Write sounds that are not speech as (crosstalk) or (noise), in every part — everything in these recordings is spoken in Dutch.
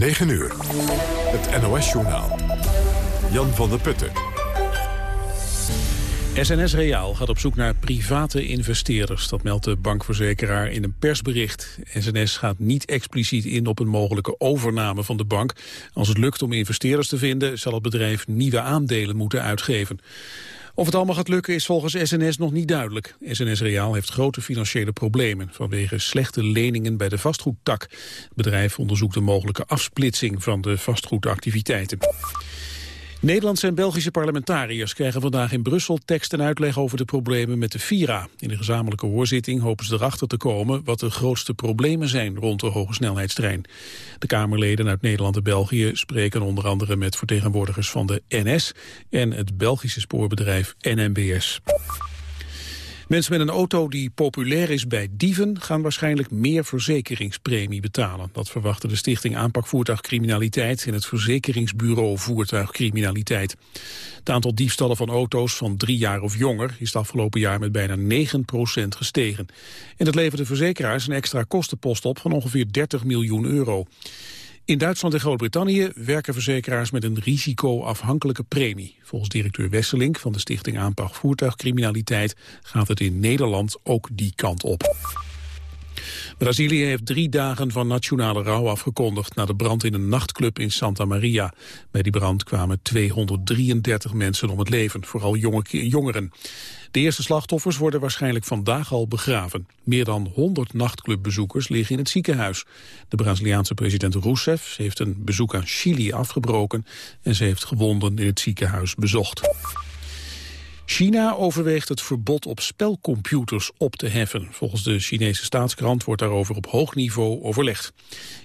9 uur. Het NOS-journaal. Jan van der Putten. SNS Reaal gaat op zoek naar private investeerders. Dat meldt de bankverzekeraar in een persbericht. SNS gaat niet expliciet in op een mogelijke overname van de bank. Als het lukt om investeerders te vinden... zal het bedrijf nieuwe aandelen moeten uitgeven. Of het allemaal gaat lukken is volgens SNS nog niet duidelijk. SNS Reaal heeft grote financiële problemen vanwege slechte leningen bij de vastgoedtak. Het bedrijf onderzoekt de mogelijke afsplitsing van de vastgoedactiviteiten. Nederlandse en Belgische parlementariërs krijgen vandaag in Brussel tekst en uitleg over de problemen met de Vira. In de gezamenlijke hoorzitting hopen ze erachter te komen wat de grootste problemen zijn rond de hogesnelheidstrein. De Kamerleden uit Nederland en België spreken onder andere met vertegenwoordigers van de NS en het Belgische spoorbedrijf NMBS. Mensen met een auto die populair is bij dieven gaan waarschijnlijk meer verzekeringspremie betalen. Dat verwachten de Stichting Aanpak Voertuigcriminaliteit en het Verzekeringsbureau Voertuigcriminaliteit. Het aantal diefstallen van auto's van drie jaar of jonger is het afgelopen jaar met bijna 9% gestegen. En dat levert de verzekeraars een extra kostenpost op van ongeveer 30 miljoen euro. In Duitsland en Groot-Brittannië werken verzekeraars met een risicoafhankelijke premie. Volgens directeur Wesselink van de Stichting Aanpak Voertuigcriminaliteit gaat het in Nederland ook die kant op. Brazilië heeft drie dagen van nationale rouw afgekondigd... na de brand in een nachtclub in Santa Maria. Bij die brand kwamen 233 mensen om het leven, vooral jonge, jongeren. De eerste slachtoffers worden waarschijnlijk vandaag al begraven. Meer dan 100 nachtclubbezoekers liggen in het ziekenhuis. De Braziliaanse president Rousseff heeft een bezoek aan Chili afgebroken... en ze heeft gewonden in het ziekenhuis bezocht. China overweegt het verbod op spelcomputers op te heffen. Volgens de Chinese staatskrant wordt daarover op hoog niveau overlegd.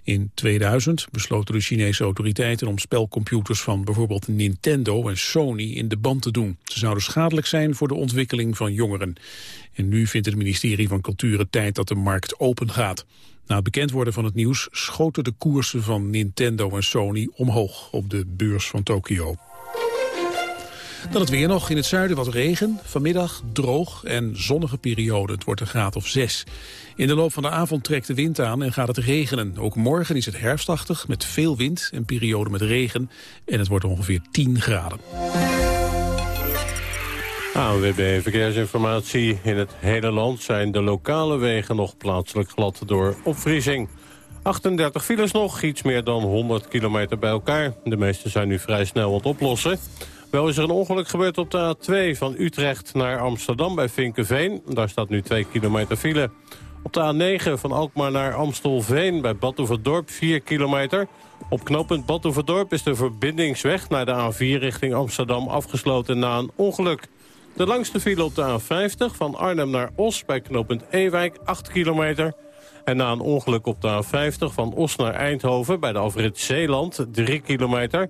In 2000 besloten de Chinese autoriteiten om spelcomputers van bijvoorbeeld Nintendo en Sony in de band te doen. Ze zouden schadelijk zijn voor de ontwikkeling van jongeren. En nu vindt het ministerie van Cultuur het tijd dat de markt open gaat. Na het bekend worden van het nieuws schoten de koersen van Nintendo en Sony omhoog op de beurs van Tokio. Dan het weer nog. In het zuiden wat regen. Vanmiddag droog en zonnige periode. Het wordt een graad of 6. In de loop van de avond trekt de wind aan en gaat het regenen. Ook morgen is het herfstachtig met veel wind en periode met regen. En het wordt ongeveer 10 graden. ANWB Verkeersinformatie. In het hele land zijn de lokale wegen nog plaatselijk glad door opvriezing. 38 files nog, iets meer dan 100 kilometer bij elkaar. De meeste zijn nu vrij snel het oplossen. Wel is er een ongeluk gebeurd op de A2 van Utrecht naar Amsterdam bij Vinkenveen. Daar staat nu 2 kilometer file. Op de A9 van Alkmaar naar Amstelveen bij Badhoevedorp 4 kilometer. Op knooppunt Badhoevedorp is de verbindingsweg naar de A4 richting Amsterdam afgesloten na een ongeluk. De langste file op de A50 van Arnhem naar Os bij knooppunt Ewijk 8 kilometer. En na een ongeluk op de A50 van Os naar Eindhoven bij de afrit Zeeland 3 kilometer.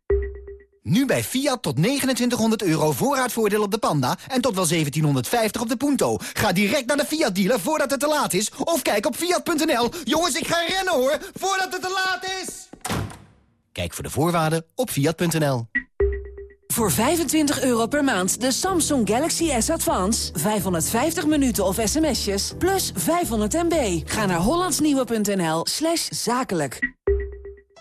Nu bij Fiat tot 2900 euro voorraadvoordeel op de Panda en tot wel 1750 op de Punto. Ga direct naar de Fiat dealer voordat het te laat is of kijk op fiat.nl. Jongens, ik ga rennen hoor, voordat het te laat is! Kijk voor de voorwaarden op fiat.nl. Voor 25 euro per maand de Samsung Galaxy S Advance. 550 minuten of sms'jes, plus 500 MB. Ga naar hollandsnieuwe.nl zakelijk.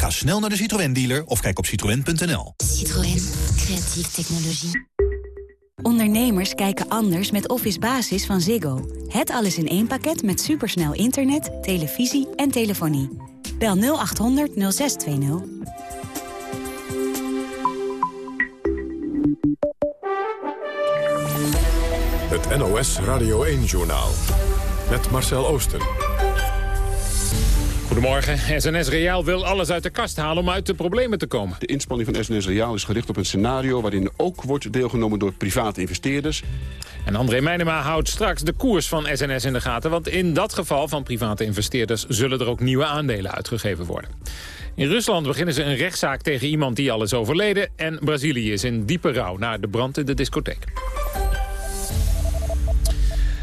Ga snel naar de Citroën dealer of kijk op citroën.nl. Citroën. Creatieve technologie. Ondernemers kijken anders met Office Basis van Ziggo. Het alles in één pakket met supersnel internet, televisie en telefonie. Bel 0800 0620. Het NOS Radio 1-journaal. Met Marcel Oosten. Goedemorgen. SNS Reaal wil alles uit de kast halen om uit de problemen te komen. De inspanning van SNS Reaal is gericht op een scenario... waarin ook wordt deelgenomen door private investeerders. En André Meijnema houdt straks de koers van SNS in de gaten... want in dat geval van private investeerders... zullen er ook nieuwe aandelen uitgegeven worden. In Rusland beginnen ze een rechtszaak tegen iemand die al is overleden... en Brazilië is in diepe rouw na de brand in de discotheek.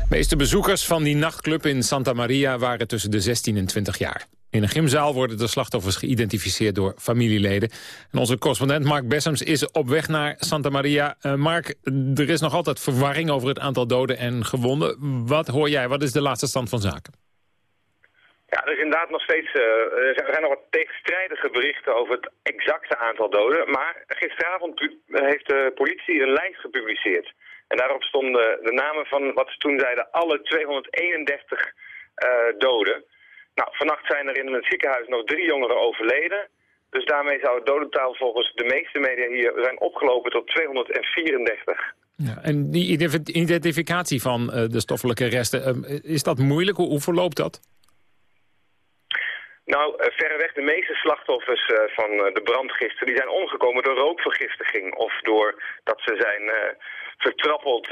De meeste bezoekers van die nachtclub in Santa Maria waren tussen de 16 en 20 jaar. In een gymzaal worden de slachtoffers geïdentificeerd door familieleden. En onze correspondent Mark Bessems is op weg naar Santa Maria. Uh, Mark, er is nog altijd verwarring over het aantal doden en gewonden. Wat hoor jij? Wat is de laatste stand van zaken? Ja, er is inderdaad nog steeds, uh, er zijn nog wat tegenstrijdige berichten over het exacte aantal doden. Maar gisteravond heeft de politie een lijst gepubliceerd. En daarop stonden de namen van wat ze toen zeiden alle 231 uh, doden. Nou, vannacht zijn er in het ziekenhuis nog drie jongeren overleden. Dus daarmee zou het dodentaal volgens de meeste media hier zijn opgelopen tot 234. Ja, en die identificatie van uh, de stoffelijke resten, uh, is dat moeilijk? Hoe, hoe verloopt dat? Nou, uh, verreweg de meeste slachtoffers van de brand gisteren... die zijn omgekomen door rookvergiftiging... of door dat ze zijn vertrappeld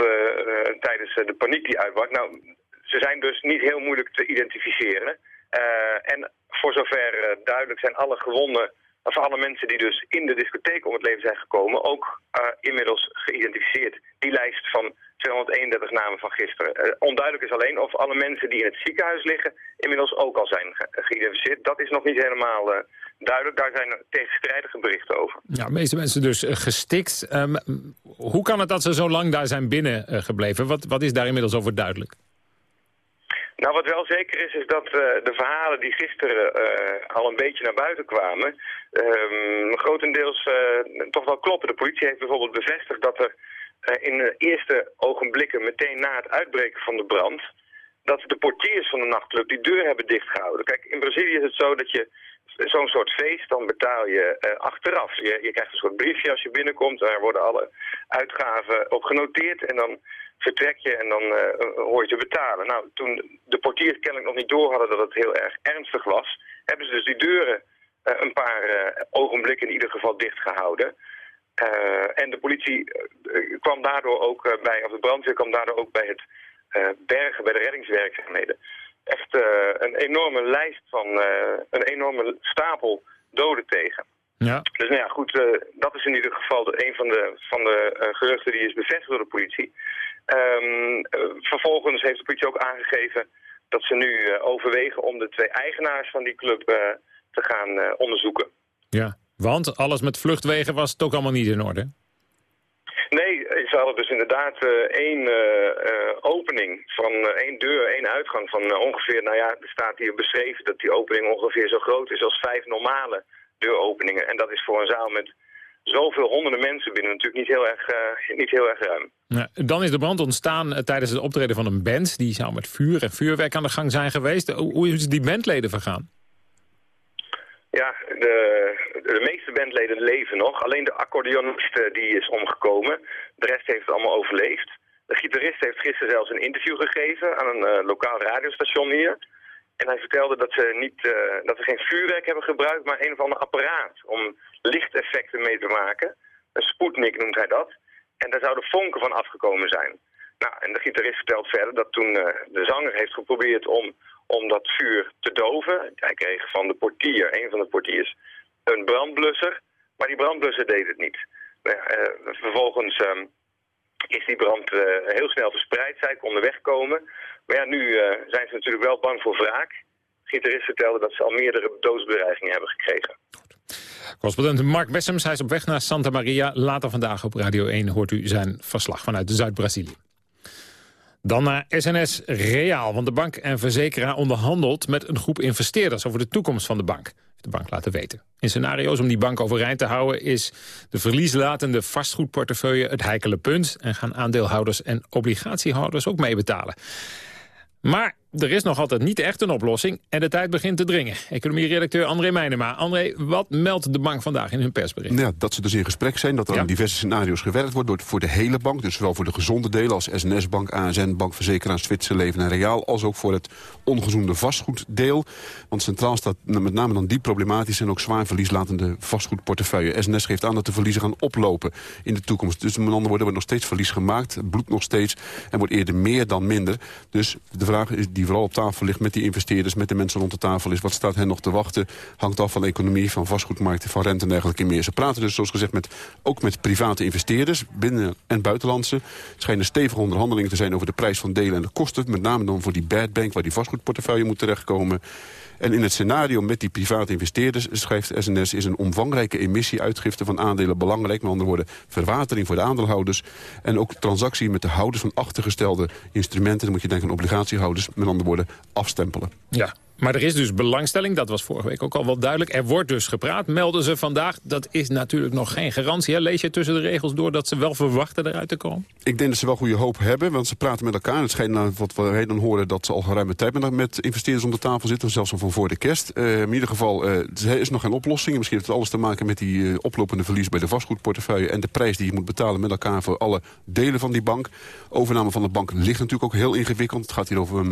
tijdens de paniek die uitbrak. Nou, ze zijn dus niet heel moeilijk te identificeren... Uh, en voor zover uh, duidelijk zijn alle gewonden, of alle mensen die dus in de discotheek om het leven zijn gekomen, ook uh, inmiddels geïdentificeerd. Die lijst van 231 namen van gisteren. onduidelijk is alleen of alle mensen die in het ziekenhuis liggen inmiddels ook al zijn ge geïdentificeerd. Dat is nog niet helemaal duidelijk. Daar zijn tegenstrijdige berichten over. Ja, de meeste mensen dus gestikt. Um, hoe kan het dat ze zo lang daar zijn binnengebleven? Wat, wat is daar inmiddels over duidelijk? Nou, wat wel zeker is, is dat uh, de verhalen die gisteren uh, al een beetje naar buiten kwamen, um, grotendeels uh, toch wel kloppen. De politie heeft bijvoorbeeld bevestigd dat er in de eerste ogenblikken, meteen na het uitbreken van de brand, dat de portiers van de nachtclub die deur hebben dichtgehouden. Kijk, in Brazilië is het zo dat je zo'n soort feest, dan betaal je achteraf. Je, je krijgt een soort briefje als je binnenkomt, daar worden alle uitgaven op genoteerd en dan vertrek je en dan uh, hoor je te betalen. Nou, toen de portiers kennelijk nog niet door hadden dat het heel erg ernstig was, hebben ze dus die deuren uh, een paar uh, ogenblikken in ieder geval dichtgehouden. en de politie kwam daardoor ook bij, of de brandweer kwam daardoor ook bij het bergen, bij de reddingswerkzaamheden. Echt een enorme lijst van, een enorme stapel doden tegen. Ja. Dus nou ja, goed, dat is in ieder geval de, een van de, van de geruchten die is bevestigd door de politie. Um, vervolgens heeft de politie ook aangegeven dat ze nu uh, overwegen om de twee eigenaars van die club uh, te gaan onderzoeken. Ja, want alles met vluchtwegen was het ook allemaal niet in orde? Nee, ze hadden dus inderdaad één opening van één deur, één uitgang van ongeveer, nou ja, er staat hier beschreven dat die opening ongeveer zo groot is als vijf normale deuropeningen. En dat is voor een zaal met zoveel honderden mensen binnen natuurlijk niet heel erg, uh, niet heel erg ruim. Ja, dan is de brand ontstaan uh, tijdens het optreden van een band. Die zou met vuur en vuurwerk aan de gang zijn geweest. Hoe is die bandleden vergaan? Ja, de, de meeste bandleden leven nog. Alleen de accordeonist uh, die is omgekomen. De rest heeft het allemaal overleefd. De gitarist heeft gisteren zelfs een interview gegeven aan een lokaal radiostation hier. En hij vertelde dat ze, niet, uh, dat ze geen vuurwerk hebben gebruikt, maar een of ander apparaat om lichteffecten mee te maken. Een Sputnik noemt hij dat. En daar zouden vonken van afgekomen zijn. Nou, en de gitarist vertelt verder dat toen uh, de zanger heeft geprobeerd om, om dat vuur te doven. Hij kreeg van de portier, een van de portiers, een brandblusser. Maar die brandblusser deed het niet. Nou, uh, vervolgens um, is die brand heel snel verspreid. Zij konden wegkomen. Maar ja, nu zijn ze natuurlijk wel bang voor wraak. Gitarist vertelde dat ze al meerdere doodsbedreigingen hebben gekregen. Correspondent Mark Bessems, hij is op weg naar Santa Maria. Later vandaag op Radio 1 hoort u zijn verslag vanuit Zuid-Brazilië. Dan naar SNS Reaal, want de bank en verzekeraar onderhandelt met een groep investeerders over de toekomst van de bank. De bank laten weten. In scenario's om die bank overeind te houden is de verlieslatende vastgoedportefeuille het heikele punt en gaan aandeelhouders en obligatiehouders ook meebetalen. Maar er is nog altijd niet echt een oplossing en de tijd begint te dringen. Economie-redacteur André Meijnema. André, wat meldt de bank vandaag in hun persbericht? Ja, dat ze dus in gesprek zijn, dat er aan diverse scenario's gewerkt wordt... Door, voor de hele bank, dus zowel voor de gezonde delen als SNS-bank, ASN, Bank Verzekeraars, Zwitser Leven en Reaal... als ook voor het ongezonde vastgoeddeel. Want centraal staat met name dan die problematische en ook zwaar verlieslatende vastgoedportefeuille. SNS geeft aan dat de verliezen gaan oplopen in de toekomst. Dus met andere woorden wordt nog steeds verlies gemaakt, het bloedt nog steeds... en wordt eerder meer dan minder. Dus de vraag is die vooral op tafel ligt met die investeerders... met de mensen rond de tafel is. Wat staat hen nog te wachten? Hangt af van de economie, van vastgoedmarkten, van rente en dergelijke meer. Ze praten dus, zoals gezegd, met, ook met private investeerders... binnen- en buitenlandse. Het schijnen stevige onderhandelingen te zijn over de prijs van delen en de kosten. Met name dan voor die bad bank, waar die vastgoedportefeuille moet terechtkomen. En in het scenario met die private investeerders, schrijft SNS... is een omvangrijke emissieuitgifte van aandelen belangrijk. Met andere woorden, verwatering voor de aandeelhouders. En ook transactie met de houders van achtergestelde instrumenten. Dan moet je denken aan obligatiehouders. Met andere woorden, afstempelen. Ja, maar er is dus belangstelling, dat was vorige week ook al wel duidelijk. Er wordt dus gepraat, melden ze vandaag. Dat is natuurlijk nog geen garantie. Lees je tussen de regels door dat ze wel verwachten eruit te komen? Ik denk dat ze wel goede hoop hebben, want ze praten met elkaar. Het schijnt nou, wat we dan horen dat ze al geruime tijd met, met investeerders om de tafel zitten. Zelfs al van voor de kerst. Uh, in ieder geval, uh, er is nog geen oplossing. Misschien heeft het alles te maken met die uh, oplopende verlies bij de vastgoedportefeuille... en de prijs die je moet betalen met elkaar voor alle delen van die bank. Overname van de bank ligt natuurlijk ook heel ingewikkeld. Het gaat hier over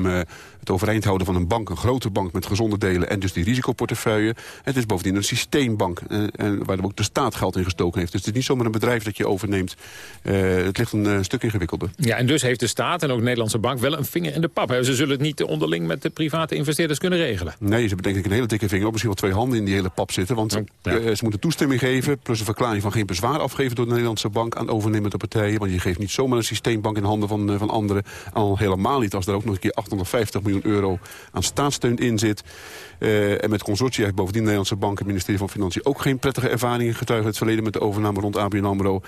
het overeind houden van een bank, een grote bank... met gezonde delen en dus die risicoportefeuille. Het is bovendien een systeembank uh, en waar ook de staat geld in gestoken heeft. Dus het is niet zomaar een bedrijf dat je overneemt. Uh, het ligt een uh, stuk ingewikkelder. Ja, en dus heeft de staat en ook de Nederlandse bank wel een vinger in de pap. Ze zullen het niet onderling met de private investeerders kunnen regelen. Nee, ze hebben denk ik een hele dikke vinger op. Misschien wel twee handen in die hele pap zitten. Want ja. ze moeten toestemming geven, plus een verklaring van geen bezwaar afgeven door de Nederlandse bank aan overnemende partijen. Want je geeft niet zomaar een systeembank in handen van, van anderen. Al helemaal niet als er ook nog een keer 850 miljoen euro aan staatssteun in zit. Uh, en met consortia heeft bovendien de Nederlandse Bank... het ministerie van Financiën ook geen prettige ervaringen getuigd... het verleden met de overname rond ABN AMRO.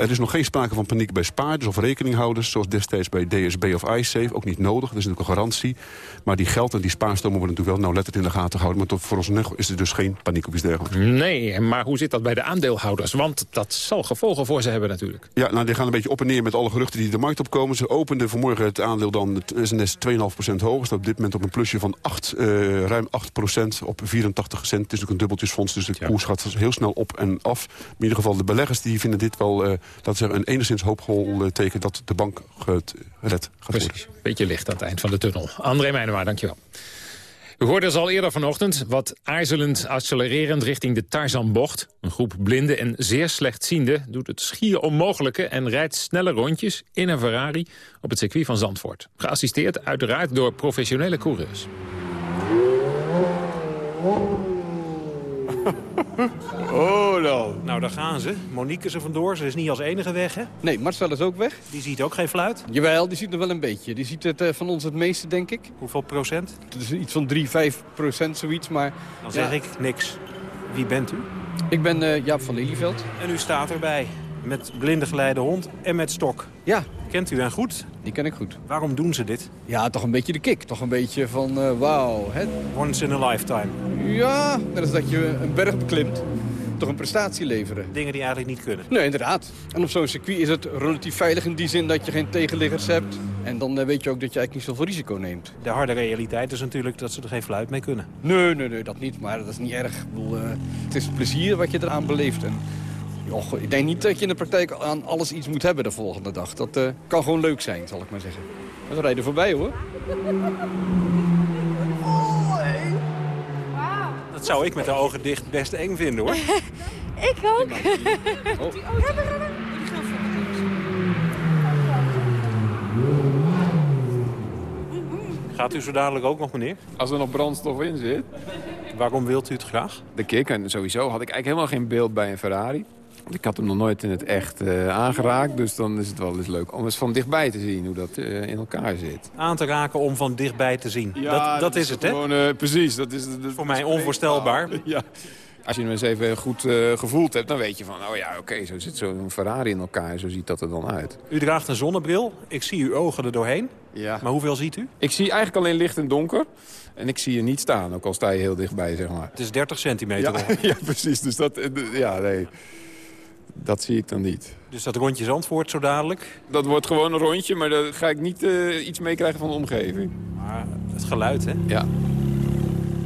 Er is nog geen sprake van paniek bij spaarders of rekeninghouders... zoals destijds bij DSB of iSafe. Ook niet nodig, dat is natuurlijk een garantie. Maar die geld en die spaarstromen worden natuurlijk wel nauwlettend in de gaten gehouden. Maar tot voor ons is er dus geen paniek of iets dergelijks. Nee, maar hoe zit dat bij de aandeelhouders? Want dat zal gevolgen voor ze hebben natuurlijk. Ja, nou, die gaan een beetje op en neer met alle geruchten die de markt opkomen. Ze openden vanmorgen het aandeel dan SNS 2,5% hoger. Staat op dit moment op een plusje van 8, uh, ruim 8% op 84 cent. Het is ook een dubbeltjesfonds, dus de ja. koers gaat heel snel op en af. In ieder geval de beleggers die vinden dit wel... Uh, dat zeggen, een enigszins hoopvol teken dat de bank gered gaat Precies. worden. Beetje licht aan het eind van de tunnel. André Meijnenwaar, dankjewel. U hoorde dus al eerder vanochtend wat aarzelend accelererend richting de Tarzanbocht. Een groep blinden en zeer slechtzienden doet het schier onmogelijke... en rijdt snelle rondjes in een Ferrari op het circuit van Zandvoort. Geassisteerd uiteraard door professionele coureurs. (laughs) Oh, nou. Nou, daar gaan ze. Monique is er vandoor. Ze is niet als enige weg, hè? Nee, Marcel is ook weg. Die ziet ook geen fluit? Jawel, die ziet er wel een beetje. Die ziet het uh, van ons het meeste, denk ik. Hoeveel procent? Het is iets van 3, 5 procent, zoiets. Maar, Dan zeg ja. ik niks. Wie bent u? Ik ben uh, Jaap van Lelyveld. En u staat erbij. Met blinde geleide hond en met stok. Ja. Kent u hen goed? Die ken ik goed. Waarom doen ze dit? Ja, toch een beetje de kick. Toch een beetje van uh, wauw. Once in a lifetime. Ja, net als dat je een berg beklimt. Toch een prestatie leveren. Dingen die eigenlijk niet kunnen. Nee, inderdaad. En op zo'n circuit is het relatief veilig in die zin dat je geen tegenliggers hebt. En dan uh, weet je ook dat je eigenlijk niet zoveel risico neemt. De harde realiteit is natuurlijk dat ze er geen fluit mee kunnen. Nee, nee, nee, dat niet. Maar dat is niet erg. Ik bedoel, uh, het is plezier wat je eraan beleeft. En Och, ik denk niet dat je in de praktijk aan alles iets moet hebben de volgende dag. Dat uh, kan gewoon leuk zijn, zal ik maar zeggen. We rijden voorbij, hoor. Oh, hey. wow. Dat zou ik met de ogen dicht best eng vinden, hoor. (laughs) ik ook. Oh. Gaat u zo dadelijk ook nog, meneer? Als er nog brandstof in zit. Waarom wilt u het graag? De kick. En sowieso had ik eigenlijk helemaal geen beeld bij een Ferrari. Ik had hem nog nooit in het echt uh, aangeraakt. Dus dan is het wel eens leuk om eens van dichtbij te zien hoe dat uh, in elkaar zit. Aan te raken om van dichtbij te zien. Ja, dat, dat, is het, gewoon, hè? Uh, precies. Dat is, dat Voor mij onvoorstelbaar. (laughs) Ja. Als je hem eens even goed gevoeld hebt, dan weet je van... oh ja, oké, okay, zo zit zo'n Ferrari in elkaar. Zo ziet dat er dan uit. U draagt een zonnebril. Ik zie uw ogen er doorheen. Ja. Maar hoeveel ziet u? Ik zie eigenlijk alleen licht en donker. En ik zie je niet staan, ook al sta je heel dichtbij, zeg maar. Het is 30 centimeter. Ja, (laughs) ja precies. Dus dat, ja, nee, dat zie ik dan niet. Dus dat rondje Zandvoort zo dadelijk? Dat wordt gewoon een rondje, maar daar ga ik niet uh, iets meekrijgen van de omgeving. Maar het geluid, hè? Ja.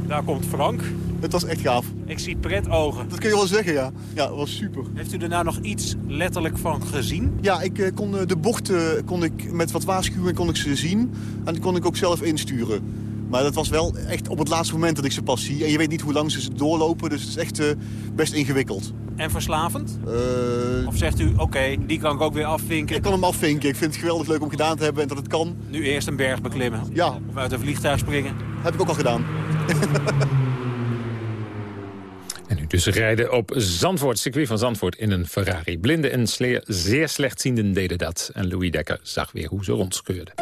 Daar komt Frank. Het was echt gaaf. Ik zie pret ogen. Dat kun je wel zeggen, ja. Ja, het was super. Heeft u er nou nog iets letterlijk van gezien? Ja, ik uh, kon uh, de bochten kon ik met wat waarschuwing kon ik ze zien. En die kon ik ook zelf insturen. Maar dat was wel echt op het laatste moment dat ik ze pas zie. En je weet niet hoe lang ze doorlopen, dus het is echt uh, best ingewikkeld. En verslavend? Uh, of zegt u, oké, okay, die kan ik ook weer afvinken? Ik kan hem afvinken. Ik vind het geweldig leuk om gedaan te hebben en dat het kan. Nu eerst een berg beklimmen? Ja. Of uit een vliegtuig springen? Heb ik ook al gedaan. (laughs) En nu dus rijden op Zandvoort, circuit van Zandvoort in een Ferrari. Blinden en zeer slechtzienden deden dat. En Louis Dekker zag weer hoe ze rondscheurden.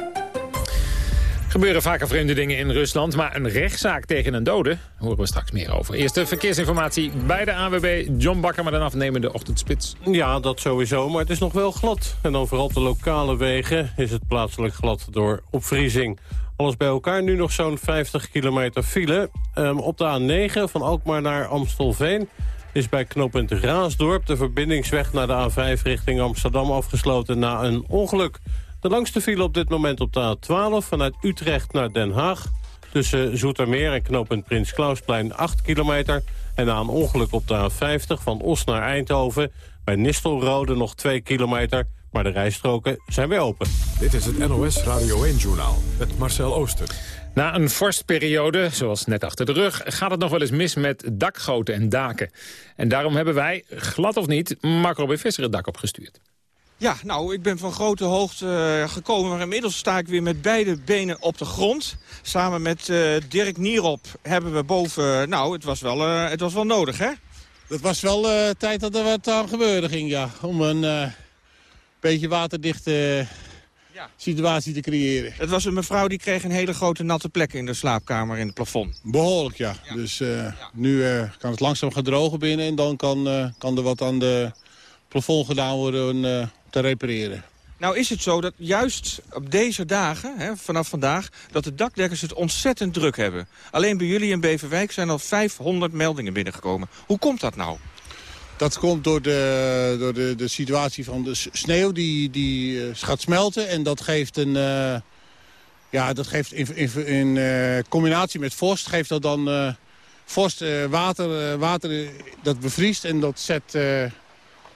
Gebeuren vaker vreemde dingen in Rusland, maar een rechtszaak tegen een dode horen we straks meer over. Eerst de verkeersinformatie bij de AWB. John Bakker met een afnemende ochtendspits. Ja, dat sowieso, maar het is nog wel glad. En dan vooral de lokale wegen is het plaatselijk glad door opvriezing. Alles bij elkaar nu nog zo'n 50 kilometer file. Um, op de A9 van Alkmaar naar Amstelveen is bij knooppunt Raasdorp... de verbindingsweg naar de A5 richting Amsterdam afgesloten na een ongeluk. De langste file op dit moment op de A12 vanuit Utrecht naar Den Haag. Tussen Zoetermeer en knooppunt Prins Klausplein 8 kilometer. En na een ongeluk op de A50 van Os naar Eindhoven... bij Nistelrode nog 2 kilometer, maar de rijstroken zijn weer open. Dit is het NOS Radio 1-journaal met Marcel Ooster. Na een vorstperiode, zoals net achter de rug, gaat het nog wel eens mis met dakgoten en daken. En daarom hebben wij, glad of niet, Marco Robin Visser het dak opgestuurd. Ja, nou, ik ben van grote hoogte uh, gekomen, maar inmiddels sta ik weer met beide benen op de grond. Samen met uh, Dirk Nierop hebben we boven, nou, het was wel, uh, het was wel nodig, hè? Het was wel tijd dat er wat aan gebeuren ging, ja. Om een beetje waterdichte ja. situatie te creëren. Het was een mevrouw die kreeg een hele grote natte plek in de slaapkamer in het plafond. Behoorlijk, ja. ja. Dus ja. nu kan het langzaam gaan drogen binnen en dan kan, kan er wat aan de plafond gedaan worden te repareren. Nou is het zo dat juist op deze dagen, hè, vanaf vandaag... dat de dakdekkers het ontzettend druk hebben. Alleen bij jullie in Beverwijk zijn al 500 meldingen binnengekomen. Hoe komt dat nou? Dat komt door de, door de, de situatie van de sneeuw die, die uh, gaat smelten. En dat geeft een... Uh, ja, dat geeft in, in, in uh, combinatie met vorst geeft dat dan... vorst, water, water dat bevriest en dat zet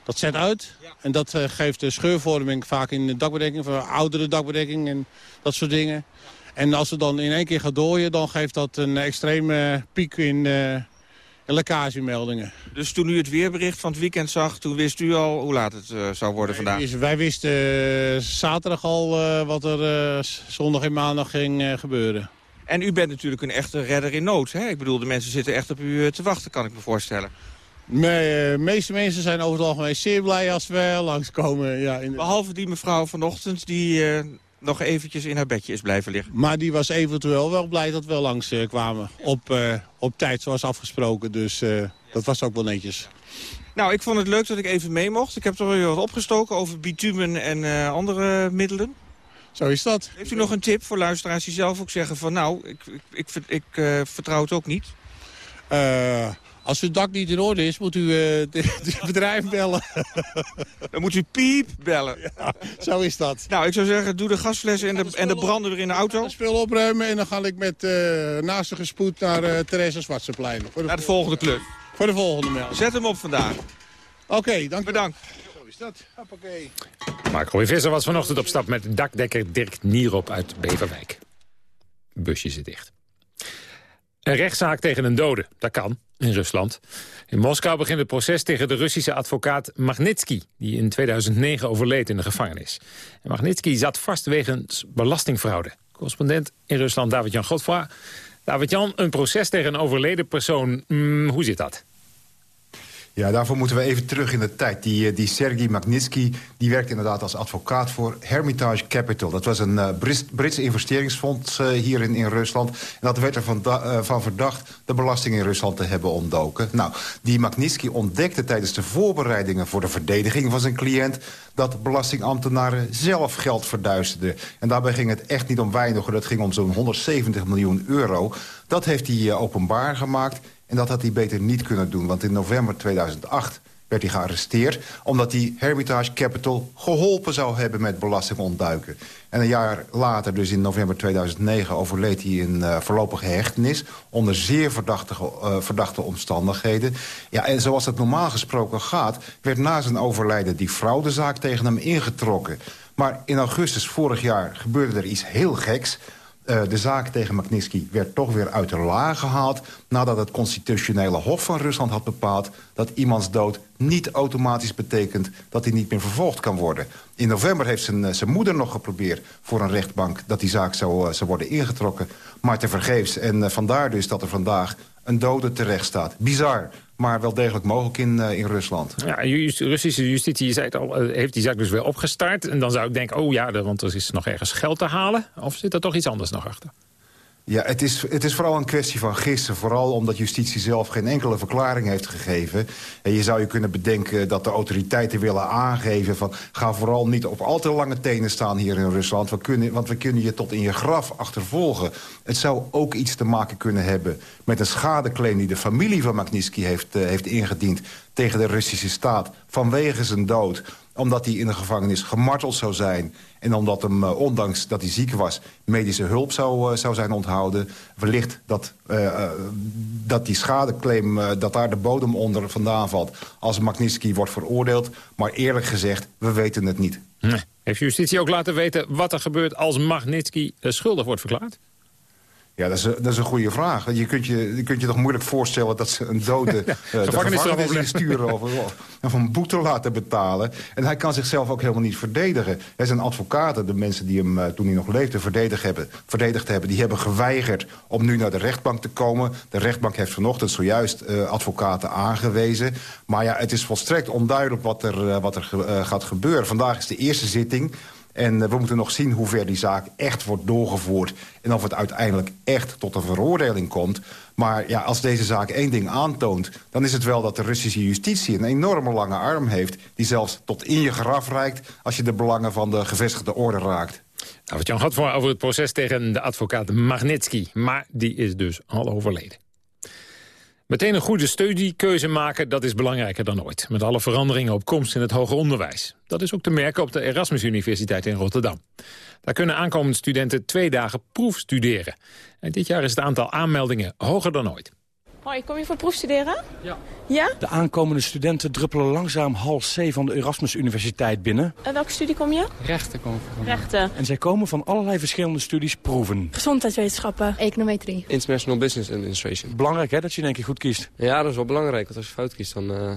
dat zet uit. En dat uh, geeft de scheurvorming vaak in de dakbedekking, voor oudere dakbedekking en dat soort dingen. En als het dan in één keer gaat dooien, dan geeft dat een extreme piek in, in lekkagemeldingen. Dus toen u het weerbericht van het weekend zag, toen wist u al hoe laat het uh, zou worden vandaag? Wij, wij wisten zaterdag al wat er zondag en maandag ging gebeuren. En u bent natuurlijk een echte redder in nood. Hè? Ik bedoel, de mensen zitten echt op u te wachten, kan ik me voorstellen. De uh, meeste mensen zijn over het algemeen zeer blij als we langskomen. Ja, in de... Behalve die mevrouw vanochtend die uh, nog eventjes in haar bedje is blijven liggen. Maar die was eventueel wel blij dat we langs uh, kwamen. Op, op tijd zoals afgesproken. Dus dat was ook wel netjes. Nou, ik vond het leuk dat ik even mee mocht. Ik heb er weer wat opgestoken over bitumen en andere middelen. Zo is dat. Heeft u nog een tip voor luisteraars die zelf ook zeggen van... nou, ik, ik, ik, ik vertrouw het ook niet? Als uw dak niet in orde is, moet u (laughs) uh, het bedrijf bellen. (laughs) Dan moet u piep bellen. Ja, zo is dat. Nou, ik zou zeggen, doe de gasflessen en de, en de branden weer in de auto. De spul opruimen en dan ga ik met uh, naaste gespoed naar uh, Theresa Zwartseplein. Voor de, naar de volgende club. Voor de volgende melding. Zet hem op vandaag. Oké, okay, dank Bedankt. Zo is dat. Hoppakee. Marco Visser was vanochtend op stap met dakdekker Dirk Nierop uit Beverwijk. Busje zit dicht. Een rechtszaak tegen een dode, dat kan, in Rusland. In Moskou begint het proces tegen de Russische advocaat Magnitsky... die in 2009 overleed in de gevangenis. En Magnitsky zat vast wegens belastingfraude. Correspondent in Rusland David-Jan Godfra. David-Jan, een proces tegen een overleden persoon, mm, hoe zit dat? Ja, daarvoor moeten we even terug in de tijd. Die, eh, die Sergei Magnitsky die werkte inderdaad als advocaat voor Hermitage Capital. Dat was een uh, Brits, investeringsfonds uh, hier in, in Rusland. En dat werd er van, van verdacht de belasting in Rusland te hebben ontdoken. Nou, die Magnitsky ontdekte tijdens de voorbereidingen voor de verdediging van zijn cliënt... dat belastingambtenaren zelf geld verduisterden. En daarbij ging het echt niet om weinig, dat ging om zo'n 170 miljoen euro. Dat heeft hij openbaar gemaakt... En dat had hij beter niet kunnen doen. Want in november 2008 werd hij gearresteerd... omdat hij Hermitage Capital geholpen zou hebben met belastingontduiken. En een jaar later, dus in november 2009, overleed hij in uh, voorlopige hechtenis... onder zeer verdachte, uh, verdachte omstandigheden. Ja, en zoals het normaal gesproken gaat... werd na zijn overlijden die fraudezaak tegen hem ingetrokken. Maar in augustus vorig jaar gebeurde er iets heel geks... Uh, de zaak tegen Magnitsky werd toch weer uit de la gehaald... nadat het constitutionele hof van Rusland had bepaald... dat iemands dood niet automatisch betekent dat hij niet meer vervolgd kan worden. In november heeft zijn, uh, zijn moeder nog geprobeerd voor een rechtbank... dat die zaak zou, zou worden ingetrokken, maar tevergeefs. En vandaar dus dat er vandaag een dode terecht staat. Bizar, maar wel degelijk mogelijk in, uh, in Rusland. Ja, just, Russische justitie zei het al, uh, heeft die zaak dus weer opgestart. En dan zou ik denken, oh ja, want er is nog ergens geld te halen. Of zit er toch iets anders nog achter? Ja, het is, het is vooral een kwestie van gissen. Vooral omdat justitie zelf geen enkele verklaring heeft gegeven. En je zou je kunnen bedenken dat de autoriteiten willen aangeven... van ga vooral niet op al te lange tenen staan hier in Rusland... We kunnen, want we kunnen je tot in je graf achtervolgen. Het zou ook iets te maken kunnen hebben met een schadeclaim... die de familie van Magnitsky heeft, uh, heeft ingediend tegen de Russische staat... vanwege zijn dood omdat hij in de gevangenis gemarteld zou zijn... en omdat hem, uh, ondanks dat hij ziek was, medische hulp zou, uh, zou zijn onthouden. Wellicht dat, uh, dat die schadeclaim, dat daar de bodem onder vandaan valt... als Magnitsky wordt veroordeeld. Maar eerlijk gezegd, we weten het niet. Heeft justitie ook laten weten wat er gebeurt als Magnitsky schuldig wordt verklaard? Ja, dat is, een, dat is een goede vraag. Je kunt je, je kunt je toch moeilijk voorstellen dat ze een dode (laughs) ja, uh, de gevangenis insturen... of, of een boete laten betalen. En hij kan zichzelf ook helemaal niet verdedigen. Er zijn advocaten, de mensen die hem uh, toen hij nog leefde verdedigd hebben, verdedigd hebben... die hebben geweigerd om nu naar de rechtbank te komen. De rechtbank heeft vanochtend zojuist uh, advocaten aangewezen. Maar ja, het is volstrekt onduidelijk wat er, wat er gaat gebeuren. Vandaag is de eerste zitting... En we moeten nog zien hoe ver die zaak echt wordt doorgevoerd... en of het uiteindelijk echt tot een veroordeling komt. Maar ja, als deze zaak één ding aantoont... dan is het wel dat de Russische justitie een enorme lange arm heeft... die zelfs tot in je graf reikt als je de belangen van de gevestigde orde raakt. Nou, wat Jan had voor over het proces tegen de advocaat Magnitsky. Maar die is dus al overleden. Meteen een goede studiekeuze maken, dat is belangrijker dan ooit. Met alle veranderingen op komst in het hoger onderwijs. Dat is ook te merken op de Erasmus Universiteit in Rotterdam. Daar kunnen aankomende studenten twee dagen proefstuderen. En dit jaar is het aantal aanmeldingen hoger dan ooit. Hoi, kom je voor proefstuderen? Ja. Ja? De aankomende studenten druppelen langzaam hal C van de Erasmus Universiteit binnen. En welke studie kom je? Rechten komen van. Rechten. En zij komen van allerlei verschillende studies proeven. Gezondheidswetenschappen. Econometrie. International Business Administration. Belangrijk hè, dat je in één keer goed kiest. Ja, dat is wel belangrijk. Want als je fout kiest, dan uh,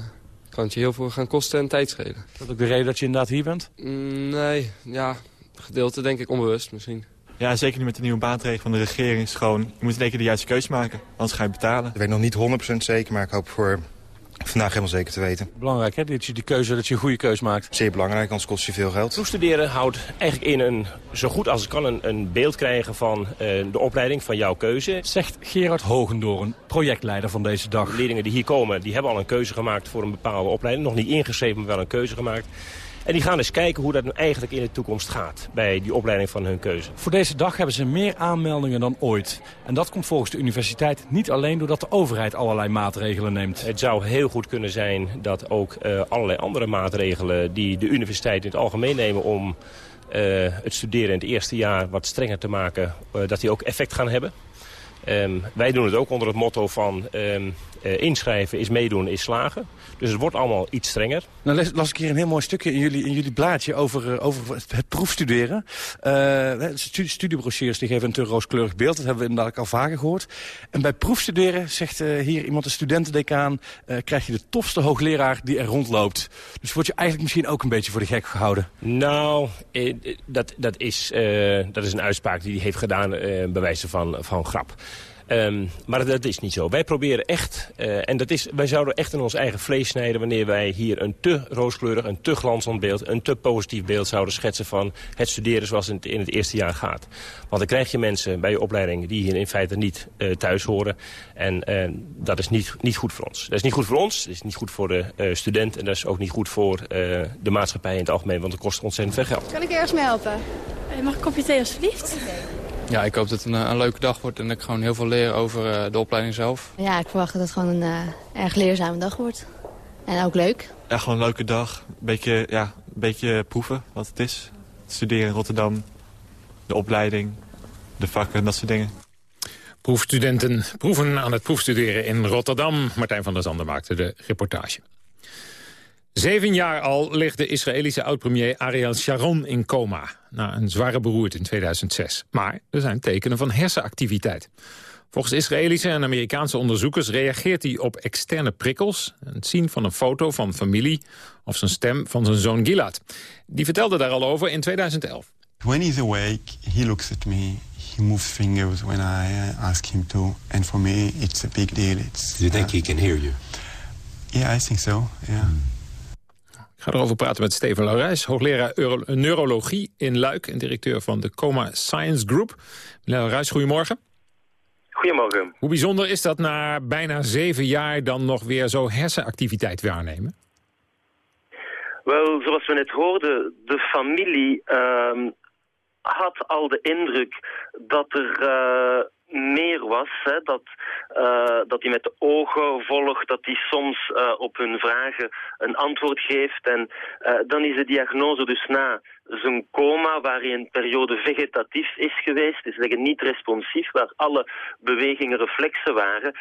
kan het je heel veel gaan kosten en tijd schelen. Is dat ook de reden dat je inderdaad hier bent? Mm, nee, ja, gedeelte denk ik onbewust misschien. Ja, zeker niet met de nieuwe maatregelen van de regering. Is gewoon, je moet in één keer de juiste keuze maken, anders ga je betalen. Ik weet nog niet 100% zeker, maar ik hoop voor vandaag helemaal zeker te weten. Belangrijk hè, dat je die keuze, dat je een goede keuze maakt. Zeer belangrijk, anders kost je veel geld. Toestuderen houdt eigenlijk in een, zo goed als het kan, een, een beeld krijgen van uh, de opleiding van jouw keuze. Zegt Gerard Hogendoorn, projectleider van deze dag. De leerlingen die hier komen, die hebben al een keuze gemaakt voor een bepaalde opleiding. Nog niet ingeschreven, maar wel een keuze gemaakt. En die gaan eens kijken hoe dat nu eigenlijk in de toekomst gaat bij die opleiding van hun keuze. Voor deze dag hebben ze meer aanmeldingen dan ooit. En dat komt volgens de universiteit niet alleen doordat de overheid allerlei maatregelen neemt. Het zou heel goed kunnen zijn dat ook uh, allerlei andere maatregelen die de universiteit in het algemeen nemen om uh, het studeren in het eerste jaar wat strenger te maken, uh, dat die ook effect gaan hebben. Um, wij doen het ook onder het motto van um, uh, inschrijven is meedoen is slagen. Dus het wordt allemaal iets strenger. Nou las, las ik hier een heel mooi stukje in jullie, in jullie blaadje over, uh, over het proefstuderen. Uh, studie, studiebrochures die geven een te rooskleurig beeld. Dat hebben we inderdaad al vaker gehoord. En bij proefstuderen, zegt hier iemand, de studentendecaan... krijg je de tofste hoogleraar die er rondloopt. Dus word je eigenlijk misschien ook een beetje voor de gek gehouden. Nou, dat, dat, is, dat is een uitspraak die hij heeft gedaan bij wijze van, van grap. Ehm, maar dat is niet zo. Wij proberen echt, uh, en dat is, wij zouden echt in ons eigen vlees snijden... wanneer wij hier een te rooskleurig, een te glanzend beeld... een te positief beeld zouden schetsen van het studeren zoals het in het eerste jaar gaat. Want dan krijg je mensen bij je opleiding die hier in feite niet uh, thuis horen. En uh, dat is niet, niet goed voor ons. Dat is niet goed voor ons, dat is niet goed voor de student... en dat is ook niet goed voor de maatschappij in het algemeen... want het kost ontzettend veel geld. Kan ik ergens mee helpen? Mag ik een kopje thee alsjeblieft? Ja, ik hoop dat het een, een, leuke dag wordt en dat ik gewoon heel veel leer over uh, de opleiding zelf. Ja, ik verwacht dat het gewoon een uh, erg leerzame dag wordt. En ook leuk. Ja, gewoon een leuke dag. Een beetje, ja, een beetje proeven wat het is. Studeren in Rotterdam, de opleiding, de vakken, dat soort dingen. Proefstudenten proeven aan het proefstuderen in Rotterdam. Martijn van der Zanden maakte de reportage. Zeven jaar al ligt de Israëlische oud-premier Ariel Sharon in coma... na een zware beroerte in 2006. Maar er zijn tekenen van hersenactiviteit. Volgens Israëlische en Amerikaanse onderzoekers reageert hij op externe prikkels. Het zien van een foto van familie of zijn stem van zijn zoon Gilad. Die vertelde daar al over in 2011. When he's awake, he looks at me. He moves fingers when I ask him to. And for me, it's a big deal. It's, Do you think he can hear you? Yeah, I think so, yeah. Hmm. Ik ga erover praten met Steven Laurijs, hoogleraar neurologie in Luik... en directeur van de Coma Science Group. Meneer Laurijs, goedemorgen. Goedemorgen. Hoe bijzonder is dat na bijna zeven jaar dan nog weer zo hersenactiviteit waarnemen? Wel, zoals we net hoorden, de familie uh, had al de indruk dat er... Uh, meer was. Dat, uh, dat hij met de ogen volgt, dat hij soms uh, op hun vragen een antwoord geeft. En uh, dan is de diagnose dus na zijn coma, waar hij een periode vegetatief is geweest, is zeggen niet responsief, waar alle bewegingen reflexen waren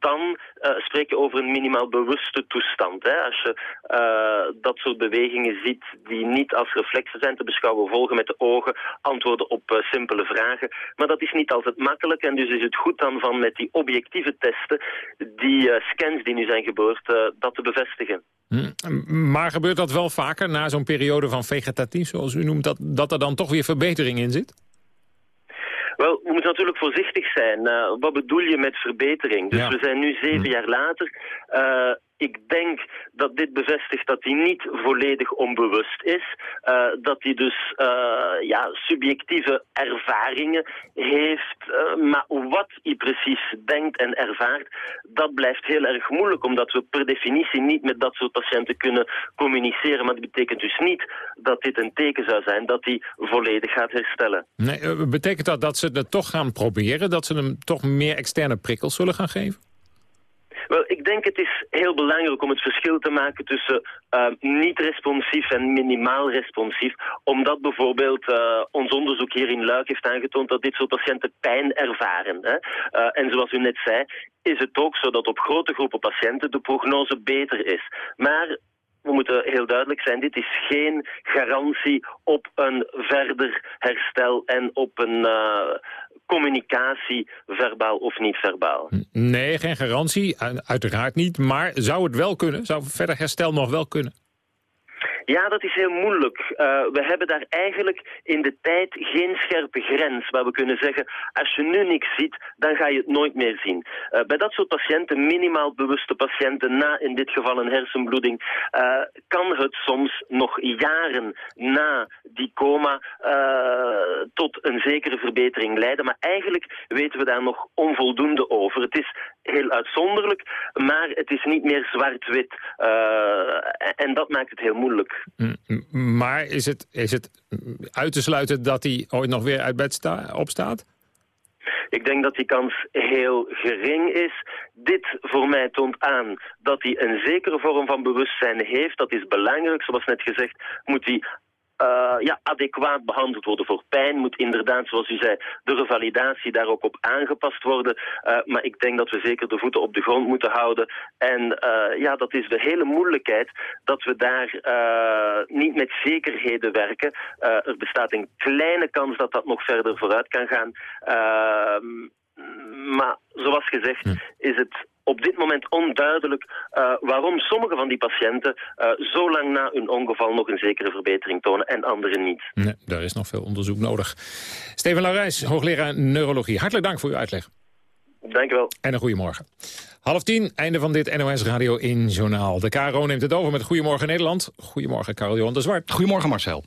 dan uh, spreek je over een minimaal bewuste toestand. Hè? Als je uh, dat soort bewegingen ziet die niet als reflexen zijn te beschouwen, volgen met de ogen, antwoorden op uh, simpele vragen. Maar dat is niet altijd makkelijk en dus is het goed dan van met die objectieve testen, die scans die nu zijn gebeurd, dat te bevestigen. Hm. Maar gebeurt dat wel vaker na zo'n periode van vegetatief, zoals u noemt, dat, dat er dan toch weer verbetering in zit? Wel, we moeten natuurlijk voorzichtig zijn. Uh, wat bedoel je met verbetering? Dus ja. we zijn nu zeven hm. jaar later. Uh, ik denk dat dit bevestigt dat hij niet volledig onbewust is. Uh, dat hij dus uh, ja, subjectieve ervaringen heeft. Uh, maar wat hij precies denkt en ervaart, dat blijft heel erg moeilijk. Omdat we per definitie niet met dat soort patiënten kunnen communiceren. Maar dat betekent dus niet dat dit een teken zou zijn dat hij volledig gaat herstellen. Nee, betekent dat dat ze het toch gaan proberen? Dat ze hem toch meer externe prikkels zullen gaan geven? Wel, ik denk het is heel belangrijk om het verschil te maken tussen uh, niet-responsief en minimaal responsief. Omdat bijvoorbeeld uh, ons onderzoek hier in Luik heeft aangetoond dat dit soort patiënten pijn ervaren. Hè? Uh, en zoals u net zei, is het ook zo dat op grote groepen patiënten de prognose beter is. Maar we moeten heel duidelijk zijn, dit is geen garantie op een verder herstel en op een uh, communicatie, verbaal of niet verbaal. Nee, geen garantie, uiteraard niet. Maar zou het wel kunnen? Zou verder herstel nog wel kunnen? Ja, dat is heel moeilijk. Uh, we hebben daar eigenlijk in de tijd geen scherpe grens waar we kunnen zeggen, als je nu niks ziet, dan ga je het nooit meer zien. Uh, bij dat soort patiënten, minimaal bewuste patiënten, na in dit geval een hersenbloeding, uh, kan het soms nog jaren na die coma tot een zekere verbetering leiden. Maar eigenlijk weten we daar nog onvoldoende over. Het is heel uitzonderlijk, maar het is niet meer zwart-wit. en dat maakt het heel moeilijk. Maar is het, is het uit te sluiten dat hij ooit nog weer uit bed sta opstaat? Ik denk dat die kans heel gering is. Dit voor mij toont aan dat hij een zekere vorm van bewustzijn heeft. Dat is belangrijk. Zoals net gezegd moet hij uh, ja, adequaat behandeld worden voor pijn. Moet inderdaad, zoals u zei, de revalidatie daar ook op aangepast worden. Uh, maar ik denk dat we zeker de voeten op de grond moeten houden. En uh, ja, dat is de hele moeilijkheid dat we daar niet met zekerheden werken. er bestaat een kleine kans dat dat nog verder vooruit kan gaan. Ehm, maar zoals gezegd is het op dit moment onduidelijk waarom sommige van die patiënten zo lang na hun ongeval nog een zekere verbetering tonen en anderen niet. Nee, daar is nog veel onderzoek nodig. Steven Laurijs, hoogleraar neurologie. Hartelijk dank voor uw uitleg. Dank u wel. En een goede morgen. Half tien, einde van dit NOS Radio in Journaal. De KRO neemt het over met Goedemorgen Nederland. Goedemorgen, Karel Johan de Zwart. Goedemorgen, Marcel.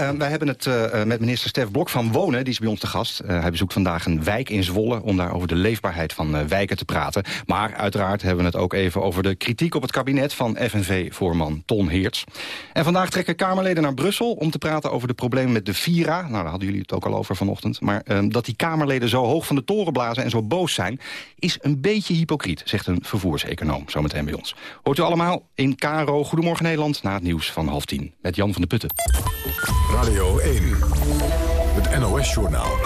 Uh, wij hebben het uh, met minister Stef Blok van Wonen, die is bij ons te gast. Hij bezoekt vandaag een wijk in Zwolle om daar over de leefbaarheid van wijken te praten. Maar uiteraard hebben we het ook even over de kritiek op het kabinet van FNV-voorman Ton Heerts. En vandaag trekken Kamerleden naar Brussel om te praten over de problemen met de Vira. Nou, daar hadden jullie het ook al over vanochtend. Maar dat die Kamerleden zo hoog van de toren blazen en zo boos zijn, is een beetje hypocriet zegt een vervoerseconoom zometeen bij ons. Hoort u allemaal in KRO Goedemorgen Nederland na het nieuws van half tien. Met Jan van de Putten. Radio 1, het NOS-journaal.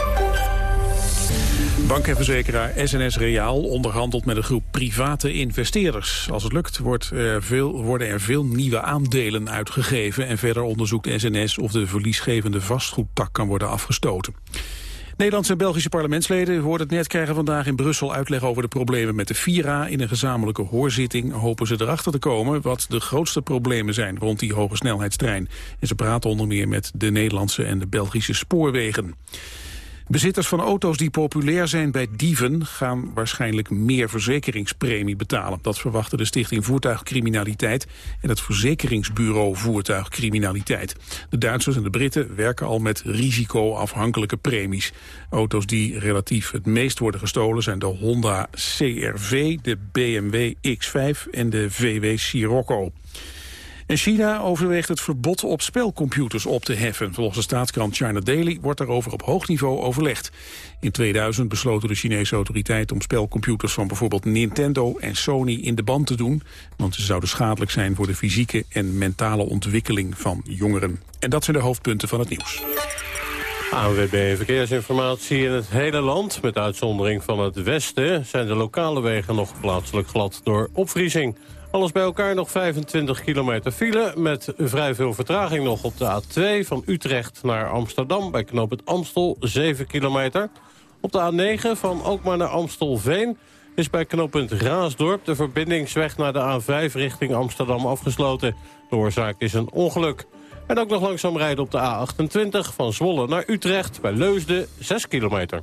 Bank en verzekeraar SNS Reaal onderhandelt met een groep private investeerders. Als het lukt wordt er veel, worden er veel nieuwe aandelen uitgegeven... en verder onderzoekt SNS of de verliesgevende vastgoedtak kan worden afgestoten. Nederlandse en Belgische parlementsleden, u hoorde het net, krijgen vandaag in Brussel uitleg over de problemen met de Vira. In een gezamenlijke hoorzitting hopen ze erachter te komen wat de grootste problemen zijn rond die hoge snelheidstrein. En ze praten onder meer met de Nederlandse en de Belgische spoorwegen. Bezitters van auto's die populair zijn bij dieven... gaan waarschijnlijk meer verzekeringspremie betalen. Dat verwachten de Stichting Voertuigcriminaliteit... en het Verzekeringsbureau Voertuigcriminaliteit. De Duitsers en de Britten werken al met risicoafhankelijke premies. Auto's die relatief het meest worden gestolen... zijn de Honda CRV, de BMW X5 en de VW Sirocco. En China overweegt het verbod op spelcomputers op te heffen. Volgens de staatskrant China Daily wordt daarover op hoog niveau overlegd. In 2000 besloten de Chinese autoriteiten om spelcomputers van bijvoorbeeld Nintendo en Sony in de band te doen. Want ze zouden schadelijk zijn voor de fysieke en mentale ontwikkeling van jongeren. En dat zijn de hoofdpunten van het nieuws. ANWB Verkeersinformatie in het hele land. Met uitzondering van het westen zijn de lokale wegen nog plaatselijk glad door opvriezing. Alles bij elkaar nog 25 kilometer file... met vrij veel vertraging nog op de A2 van Utrecht naar Amsterdam... bij knooppunt Amstel, 7 kilometer. Op de A9 van Alkmaar naar Amstelveen... is bij knooppunt Raasdorp de verbindingsweg naar de A5 richting Amsterdam afgesloten. De oorzaak is een ongeluk. En ook nog langzaam rijden op de A28 van Zwolle naar Utrecht... bij Leusden, 6 kilometer.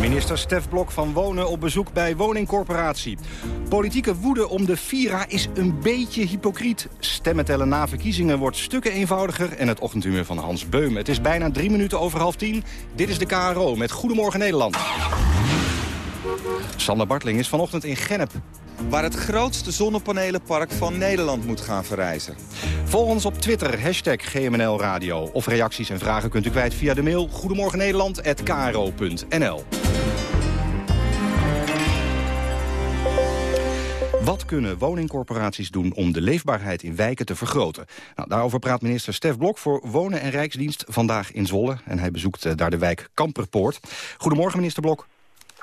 Minister Stef Blok van Wonen op bezoek bij woningcorporatie. Politieke woede om de Vira is een beetje hypocriet. Stemmen tellen na verkiezingen wordt stukken eenvoudiger... en het ochtendhumeur van Hans Beum. Het is bijna drie minuten over half tien. Dit is de KRO met Goedemorgen Nederland. Sander Bartling is vanochtend in Gennep. Waar het grootste zonnepanelenpark van Nederland moet gaan verrijzen. Volg ons op Twitter, hashtag GMNL Radio. Of reacties en vragen kunt u kwijt via de mail goedemorgennederland.kro.nl. Wat kunnen woningcorporaties doen om de leefbaarheid in wijken te vergroten? Nou, daarover praat minister Stef Blok voor Wonen en Rijksdienst vandaag in Zwolle. En hij bezoekt uh, daar de wijk Kamperpoort. Goedemorgen, minister Blok.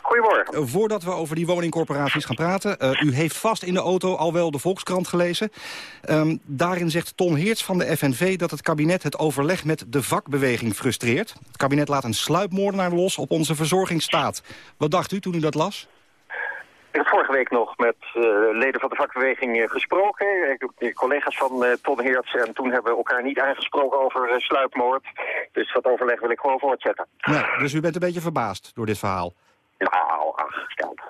Goedemorgen. Uh, voordat we over die woningcorporaties gaan praten... Uh, u heeft vast in de auto al wel de Volkskrant gelezen. Um, daarin zegt Ton Heerts van de FNV dat het kabinet het overleg met de vakbeweging frustreert. Het kabinet laat een sluipmoordenaar los op onze verzorgingsstaat. Wat dacht u toen u dat las? Ik heb vorige week nog met uh, leden van de vakbeweging uh, gesproken. Ik collega's van uh, Ton Heerts. En toen hebben we elkaar niet aangesproken over sluipmoord. Dus dat overleg wil ik gewoon voortzetten. Nee, dus u bent een beetje verbaasd door dit verhaal? Nou, ach, kijk,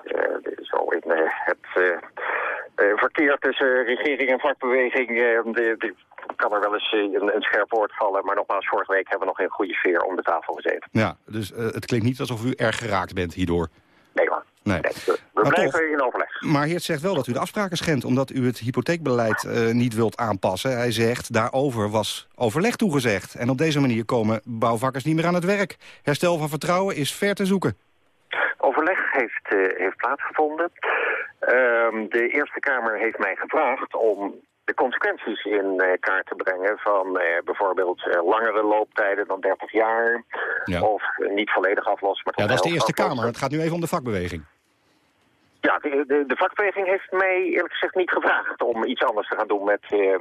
zo in het verkeer tussen regering en vakbeweging... De, de, kan er wel eens een, een, scherp woord vallen. Maar nogmaals, vorige week hebben we nog in goede sfeer om de tafel gezeten. Ja, dus het klinkt niet alsof u erg geraakt bent hierdoor. Nee hoor. Nee. nee we maar blijven toch, in overleg. Maar Heert zegt wel dat u de afspraken schendt... omdat u het hypotheekbeleid niet wilt aanpassen. Hij zegt, daarover was overleg toegezegd. En op deze manier komen bouwvakkers niet meer aan het werk. Herstel van vertrouwen is ver te zoeken. Heeft, uh, heeft plaatsgevonden. Uh, de Eerste Kamer heeft mij gevraagd om de consequenties in uh, kaart te brengen van uh, bijvoorbeeld langere looptijden dan 30 jaar. Of eh, niet volledig aflossen, maar Ja, dat is de Eerste aflossen. Kamer. Het gaat nu even om de vakbeweging. Ja, de, de, de vakbeweging heeft mij eerlijk gezegd niet gevraagd om iets anders te gaan doen met eh, eh,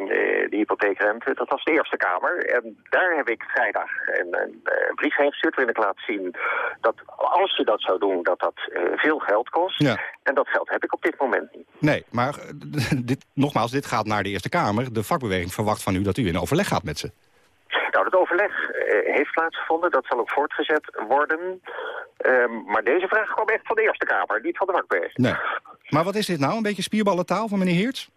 de hypotheekrente. Dat was de Eerste Kamer. En daar heb ik vrijdag een, een, eh, brief heen gestuurd waarin ik laat zien dat als je dat zou doen, dat dat eh, veel geld kost. Ja. En dat geld heb ik op dit moment niet. Nee, maar (laughs) dit, nogmaals, dit gaat naar de Eerste Kamer. De vakbeweging verwacht van u dat u in overleg gaat met ze. Nou, het overleg eh, heeft plaatsgevonden. Dat zal ook voortgezet worden. Ehm, maar deze vraag kwam echt van de Eerste Kamer, niet van de vakbeweging. Nee. Maar wat is dit nou? Een beetje spierballentaal van meneer Heerts?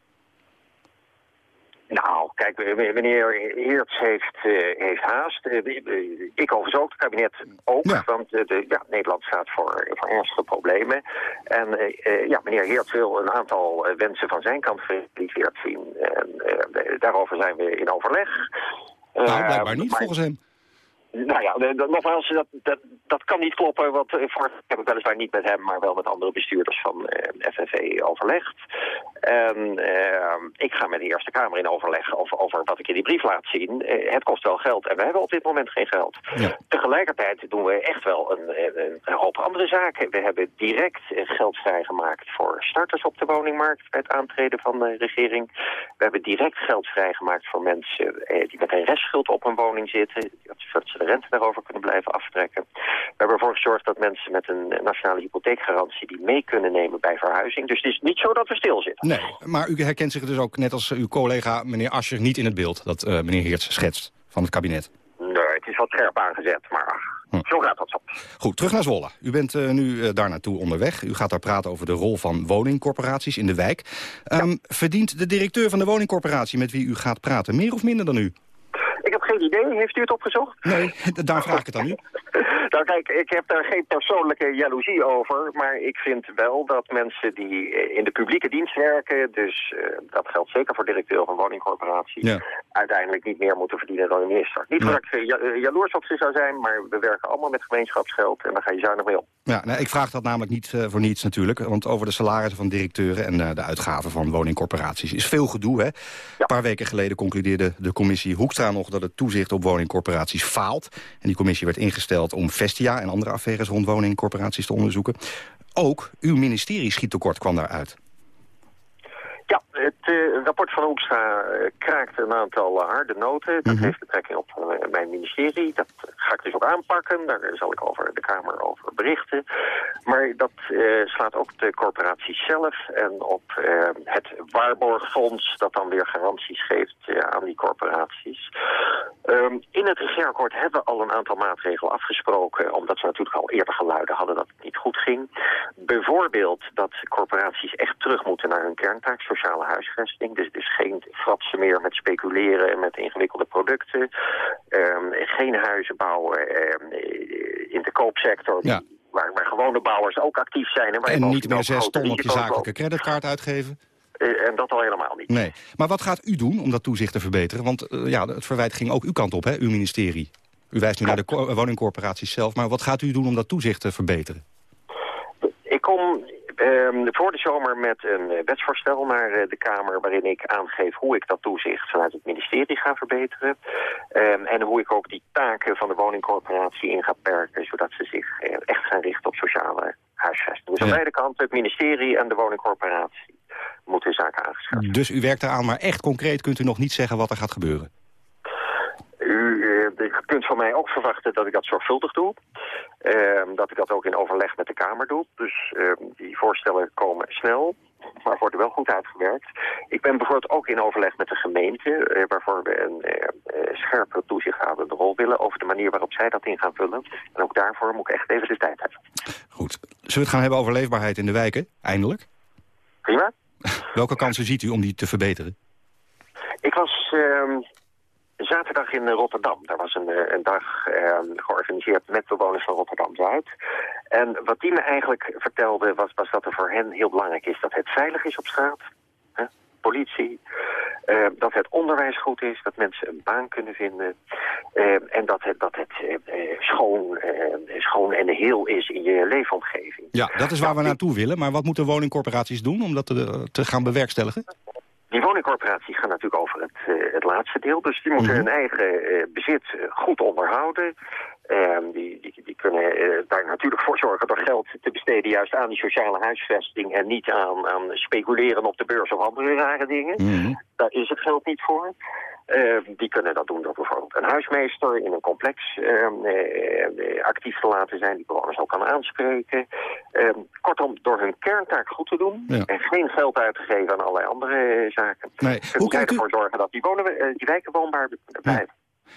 Nou, kijk, m- meneer Heerts heeft, eh, heeft haast. Eh, eh, ik overigens ook, het kabinet ook. Want eh, de, ja, Nederland staat voor, voor ernstige problemen. En eh, eh, ja, meneer Heerts wil een aantal eh, wensen van zijn kant gerealiseerd zien. En eh, daarover zijn we in overleg. Nou, Eh, blijkbaar niet maar- volgens hem. nou ja, de- de- nogmaals, dat, dat, dat kan niet kloppen. Want eh, voor heb ik weliswaar niet met hem, maar wel met andere bestuurders van eh FNV overlegd. En eh, ik ga met de Eerste Kamer in overleg over, over wat ik in die brief laat zien. Eh, het kost wel geld en we hebben op dit moment geen geld. Tegelijkertijd doen we echt wel een, een, een hoop andere zaken. We hebben direct eh, geld vrijgemaakt voor starters op de woningmarkt bij het aantreden van de regering. We hebben direct geld vrijgemaakt voor mensen eh, die met een restschuld op een woning zitten. Zodat ze de rente daarover kunnen blijven aftrekken. We hebben ervoor gezorgd dat mensen met een nationale hypotheekgarantie die mee kunnen nemen bij verhuizing. Dus het is niet zo dat we stilzitten. Nee, maar u herkent zich dus ook net als uw collega meneer Ascher niet in het beeld... dat eh, meneer Heerts schetst van het kabinet. Nee, het is wat scherp aangezet, maar ach, zo gaat dat soms. Goed, terug naar Zwolle. U bent eh, nu eh, daar naartoe onderweg. U gaat daar praten over de rol van woningcorporaties in de wijk. Ehm, Verdient de directeur van de woningcorporatie met wie u gaat praten meer of minder dan u? Geen idee. Heeft u het opgezocht? Nee, (laughs) daar vraag ik het aan u. (laughs) Nou kijk, ik heb daar geen persoonlijke jaloezie over, maar ik vind wel dat mensen die eh, in de publieke dienst werken, dus eh, dat geldt zeker voor directeur van woningcorporatie, Ja. uiteindelijk niet meer moeten verdienen dan een minister. Niet dat ik eh, ja- jaloers op ze zou zijn, maar we werken allemaal met gemeenschapsgeld en daar ga je zuinig mee om. Ja, nou, ik vraag dat namelijk niet voor niets natuurlijk. Want over de salarissen van directeuren en de uitgaven van woningcorporaties is veel gedoe. Hè? Een paar weken geleden concludeerde de commissie Hoekstra nog dat het toezicht op woningcorporaties faalt. En die commissie werd ingesteld om Vestia en andere affaires rond woningcorporaties te onderzoeken. Ook uw ministerie schiet tekort kwam daaruit. Ja, het eh, rapport van Hoekstra eh, kraakt een aantal harde noten. Dat heeft betrekking op eh, mijn ministerie. Dat ga ik dus ook aanpakken. Daar zal ik over de Kamer over berichten. Maar dat slaat ook de corporaties zelf en op het waarborgfonds... dat dan weer garanties geeft aan die corporaties. Ehm, in het regeerakkoord hebben we al een aantal maatregelen afgesproken... omdat we natuurlijk al eerder geluiden hadden dat het niet goed ging. Bijvoorbeeld dat corporaties echt terug moeten naar hun kerntaak, sociale huisvesting. Dus, dus geen fratsen meer met speculeren en met ingewikkelde producten. Ehm, geen huizen bouwen ehm, in de koopsector... Ja. Waar, waar gewone bouwers ook actief zijn. En, waar En niet meer zes ton op je zakelijke creditcard uitgeven. Eh, en dat al helemaal niet. Nee. Maar wat gaat u doen om dat toezicht te verbeteren? Want eh, ja, het verwijt ging ook uw kant op, hè, uw ministerie. U wijst nu naar de woningcorporaties zelf. Maar wat gaat u doen om dat toezicht te verbeteren? Ik kom ehm, voor de zomer met een eh, wetsvoorstel naar eh, de Kamer... waarin ik aangeef hoe ik dat toezicht vanuit het ministerie ga verbeteren. Ehm, en hoe ik ook die taken van de woningcorporatie in ga perken... zodat ze zich eh, echt gaan richten op sociale huisvesting. Dus aan beide kanten, het ministerie en de woningcorporatie... moeten zaken aangescherpt. Dus u werkt eraan, maar echt concreet kunt u nog niet zeggen wat er gaat gebeuren. U eh, kunt van mij ook verwachten dat ik dat zorgvuldig doe. Ehm, dat ik dat ook in overleg met de Kamer doe. Dus ehm, die voorstellen komen snel, maar worden wel goed uitgewerkt. Ik ben bijvoorbeeld ook in overleg met de gemeente... eh, waarvoor we een eh, eh, scherpe toezichthoudende rol willen... over de manier waarop zij dat in gaan vullen. En ook daarvoor moet ik echt even de tijd hebben. Zullen we het gaan hebben over leefbaarheid in de wijken, eindelijk? Prima. Welke kansen ziet u om die te verbeteren? Ik was ehm, zaterdag in eh, Rotterdam. Daar was een, eh, een dag ehm, georganiseerd met bewoners van Rotterdam-Zuid. En wat die me eigenlijk vertelde was, was dat er voor hen heel belangrijk is dat het veilig is op straat. Hè? Politie. eh, dat het onderwijs goed is, dat mensen een baan kunnen vinden. eh, en dat het, dat het eh, schoon, schoon en heel is in je leefomgeving. Ja, dat is waar we naartoe willen. Maar wat moeten woningcorporaties doen om dat te, te gaan bewerkstelligen? Woningcorporaties gaan natuurlijk over het, eh, het laatste deel. Dus die moeten Mhm. hun eigen eh, bezit eh, goed onderhouden. Ehm, die, die, die kunnen daar natuurlijk voor zorgen door geld te besteden juist aan die sociale huisvesting en niet aan, aan speculeren op de beurs of andere rare dingen. Daar is het geld niet voor. Ehm, die kunnen dat doen door bijvoorbeeld een huismeester in een complex ehm, eh, eh, actief te laten zijn, die bewoners ook kan aanspreken. Ehm, kortom, door hun kerntaak goed te doen en geen geld uit te geven aan allerlei andere eh, zaken, Nee. zij ervoor zorgen dat die, wonen, die wijken woonbaar blijven.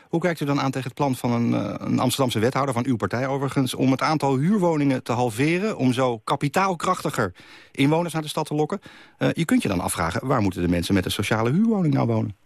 Hoe kijkt u dan aan tegen het plan van een, een Amsterdamse wethouder, van uw partij overigens... om het aantal huurwoningen te halveren, om zo kapitaalkrachtiger inwoners naar de stad te lokken? Je kunt je dan afvragen, waar moeten de mensen met een sociale huurwoning nou wonen?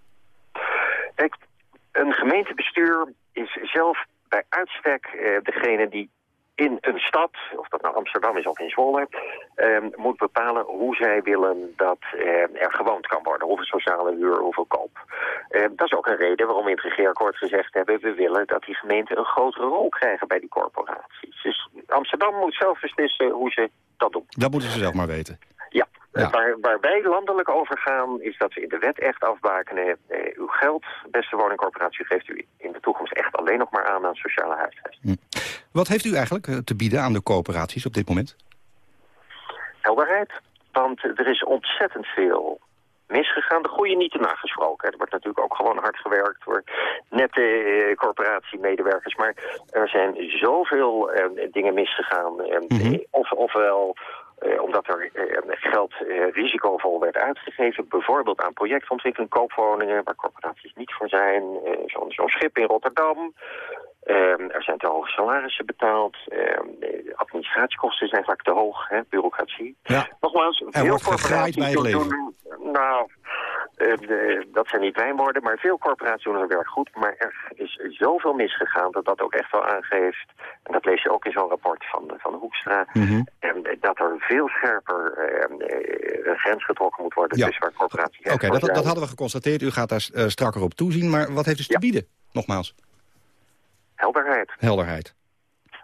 Een gemeentebestuur is zelf bij uitstek eh, degene die in een stad, of dat nou Amsterdam is of in Zwolle, eh, moet bepalen hoe zij willen dat eh, er gewoond kan worden. Hoeveel sociale huur, hoeveel koop. Eh, dat is ook een reden waarom we in het regeerakkoord gezegd hebben... we willen dat die gemeenten een grotere rol krijgen bij die corporaties. Dus Amsterdam moet zelf beslissen hoe ze dat doen. Dat moeten ze zelf maar weten. Ja, Waar, waar wij landelijk over gaan, is dat we in de wet echt afbakenen. Eh, uw geld, beste woningcorporatie, geeft u in de toekomst echt alleen nog maar aan aan sociale huisvesting. Wat heeft u eigenlijk eh, te bieden aan de coöperaties op dit moment? Helderheid, want er is ontzettend veel misgegaan. De goede niet te nagesproken. Er wordt natuurlijk ook gewoon hard gewerkt door nette eh, corporatiemedewerkers. Maar er zijn zoveel eh, dingen misgegaan. Eh, of, ofwel eh, omdat er eh, geld eh, risicovol werd uitgegeven. Bijvoorbeeld aan projectontwikkeling, koopwoningen, waar corporaties niet voor zijn. Zo'n schip in Rotterdam. Ehm, er zijn te hoge salarissen betaald. Ehm, administratiekosten zijn vaak te hoog, hè, bureaucratie. Ja. Nogmaals, Er veel wordt gegraaid bij het corporaties doen- Nou, de- dat zijn niet wijnwoorden, maar veel corporaties doen hun werk goed. Maar er is zoveel misgegaan dat dat ook echt wel aangeeft... en dat lees je ook in zo'n rapport van, van Hoekstra... en dat er veel scherper eh, eh, een grens getrokken moet worden... Ja. tussen waar corporaties... Oké, dat, dat hadden we geconstateerd. U gaat daar eh, strakker op toezien. Maar wat heeft dus te bieden? Nogmaals, Helderheid. helderheid.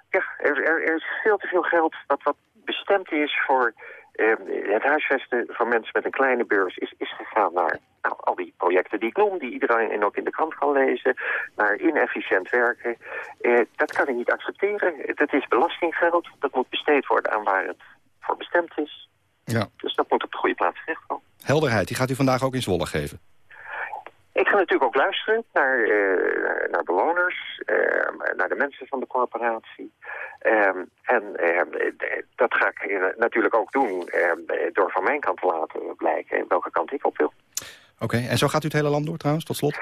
Ja, er, er, er is veel te veel geld wat, wat bestemd is voor eh, het huisvesten van mensen met een kleine beurs. Is, is gegaan naar nou, al die projecten die ik noem, die iedereen ook in de krant kan lezen. Naar inefficiënt werken. Eh, dat kan ik niet accepteren. Dat is belastinggeld. Dat moet besteed worden aan waar het voor bestemd is. Ja. Dus dat moet op de goede plaats terechtkomen. Helderheid, die gaat u vandaag ook in Zwolle geven. Ik ga natuurlijk ook luisteren naar, eh, naar- naar bewoners, eh, naar de mensen van de corporatie. Ehm, en ehm, eh, dat ga ik natuurlijk ook doen ehm, door van mijn kant te laten blijken welke kant ik op wil. Oké, en zo gaat u het hele land door trouwens, tot slot?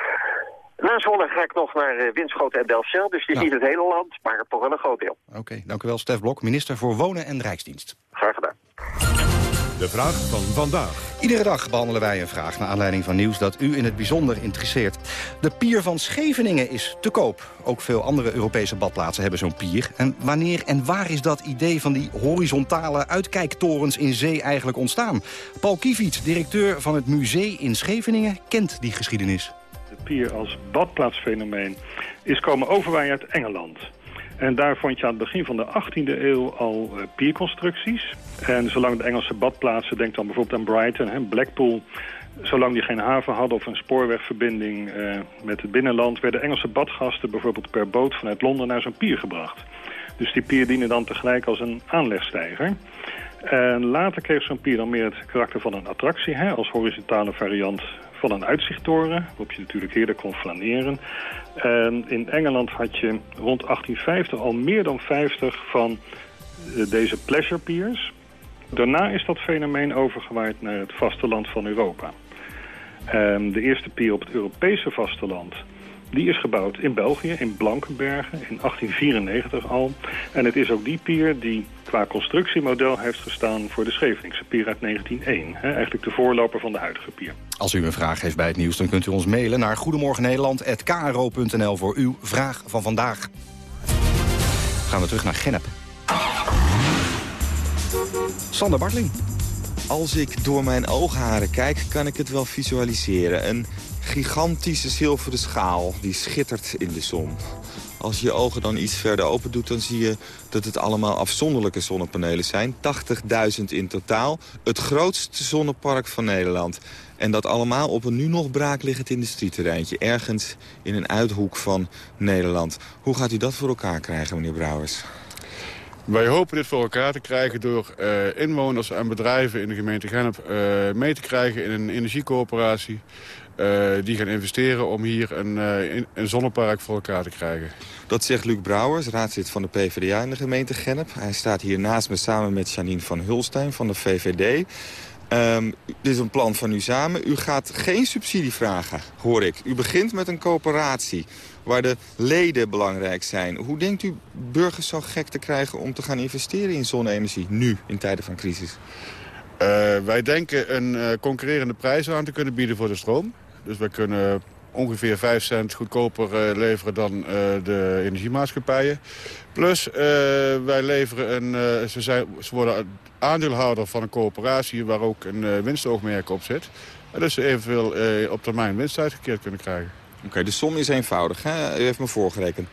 Na Zwolle ga ik nog naar Winschoten en Delfzijl, dus is niet het hele land, maar toch wel een groot deel. Oké, dank u wel, Stef Blok, minister voor Wonen en Rijksdienst. Graag gedaan. De vraag van vandaag. Iedere dag behandelen wij een vraag naar aanleiding van nieuws dat u in het bijzonder interesseert. De pier van Scheveningen is te koop. Ook veel andere Europese badplaatsen hebben zo'n pier. En wanneer en waar is dat idee van die horizontale uitkijktorens in zee eigenlijk ontstaan? Paul Kiefiet, directeur van het museum in Scheveningen, kent die geschiedenis. De pier als badplaatsfenomeen is komen overwaaien uit Engeland. En daar vond je aan het begin van de 18e eeuw al eh, pierconstructies. En zolang de Engelse badplaatsen, denk dan bijvoorbeeld aan Brighton Blackpool... zolang die geen haven hadden of een spoorwegverbinding eh, met het binnenland... werden Engelse badgasten bijvoorbeeld per boot vanuit Londen naar zo'n pier gebracht. Dus die pier diende dan tegelijk als een aanlegstijger. En later kreeg zo'n pier dan meer het karakter van een attractie... Hè, als horizontale variant van een uitzichttoren... waarop je natuurlijk heerlijk kon flaneren. En in Engeland had je rond 1850 al meer dan 50 van eh, deze pleasure piers. Daarna is dat fenomeen overgewaaid naar het vasteland van Europa. En de eerste pier op het Europese vasteland... Die is gebouwd in België, in Blankenbergen, in 1894 al. En het is ook die pier die qua constructiemodel heeft gestaan voor de Scheveningse pier uit 1901. Hè, eigenlijk de voorloper van de huidige pier. Als u een vraag heeft bij het nieuws, dan kunt u ons mailen naar goedemorgennederland.kro.nl voor uw vraag van vandaag. Gaan we terug naar Gennep. Sander Bartling. Als ik door mijn oogharen kijk, kan ik het wel visualiseren. Een gigantische zilveren schaal die schittert in de zon. Als je je ogen dan iets verder open doet, dan zie je dat het allemaal afzonderlijke zonnepanelen zijn. 80.000 in totaal. Het grootste zonnepark van Nederland. En dat allemaal op een nu nog braakliggend industrieterreintje. Ergens in een uithoek van Nederland. Hoe gaat u dat voor elkaar krijgen, meneer Brouwers? Wij hopen dit voor elkaar te krijgen door uh, inwoners en bedrijven in de gemeente Gennep uh, mee te krijgen in een energiecoöperatie. Uh, die gaan investeren om hier een, een, zonnepark voor elkaar te krijgen. Dat zegt Luc Brouwers, raadslid van de PvdA in de gemeente Gennep. Hij staat hier naast me samen met Janine van Hulstein van de VVD. Um, dit is een plan van u samen. U gaat geen subsidie vragen, hoor ik. U begint met een coöperatie waar de leden belangrijk zijn. Hoe denkt u burgers zo gek te krijgen om te gaan investeren in zonne-energie nu, in tijden van crisis? Uh, wij denken een uh, concurrerende prijs aan te kunnen bieden voor de stroom. Dus wij kunnen ongeveer 5 cent goedkoper uh, leveren dan de energiemaatschappijen. Plus, wij leveren een, ze, zijn, ze worden aandeelhouder van een coöperatie waar ook een winstoogmerk op zit. En dus ze evenveel op termijn winst uitgekeerd kunnen krijgen. Oké, de som is eenvoudig. Hè? U heeft me voorgerekend.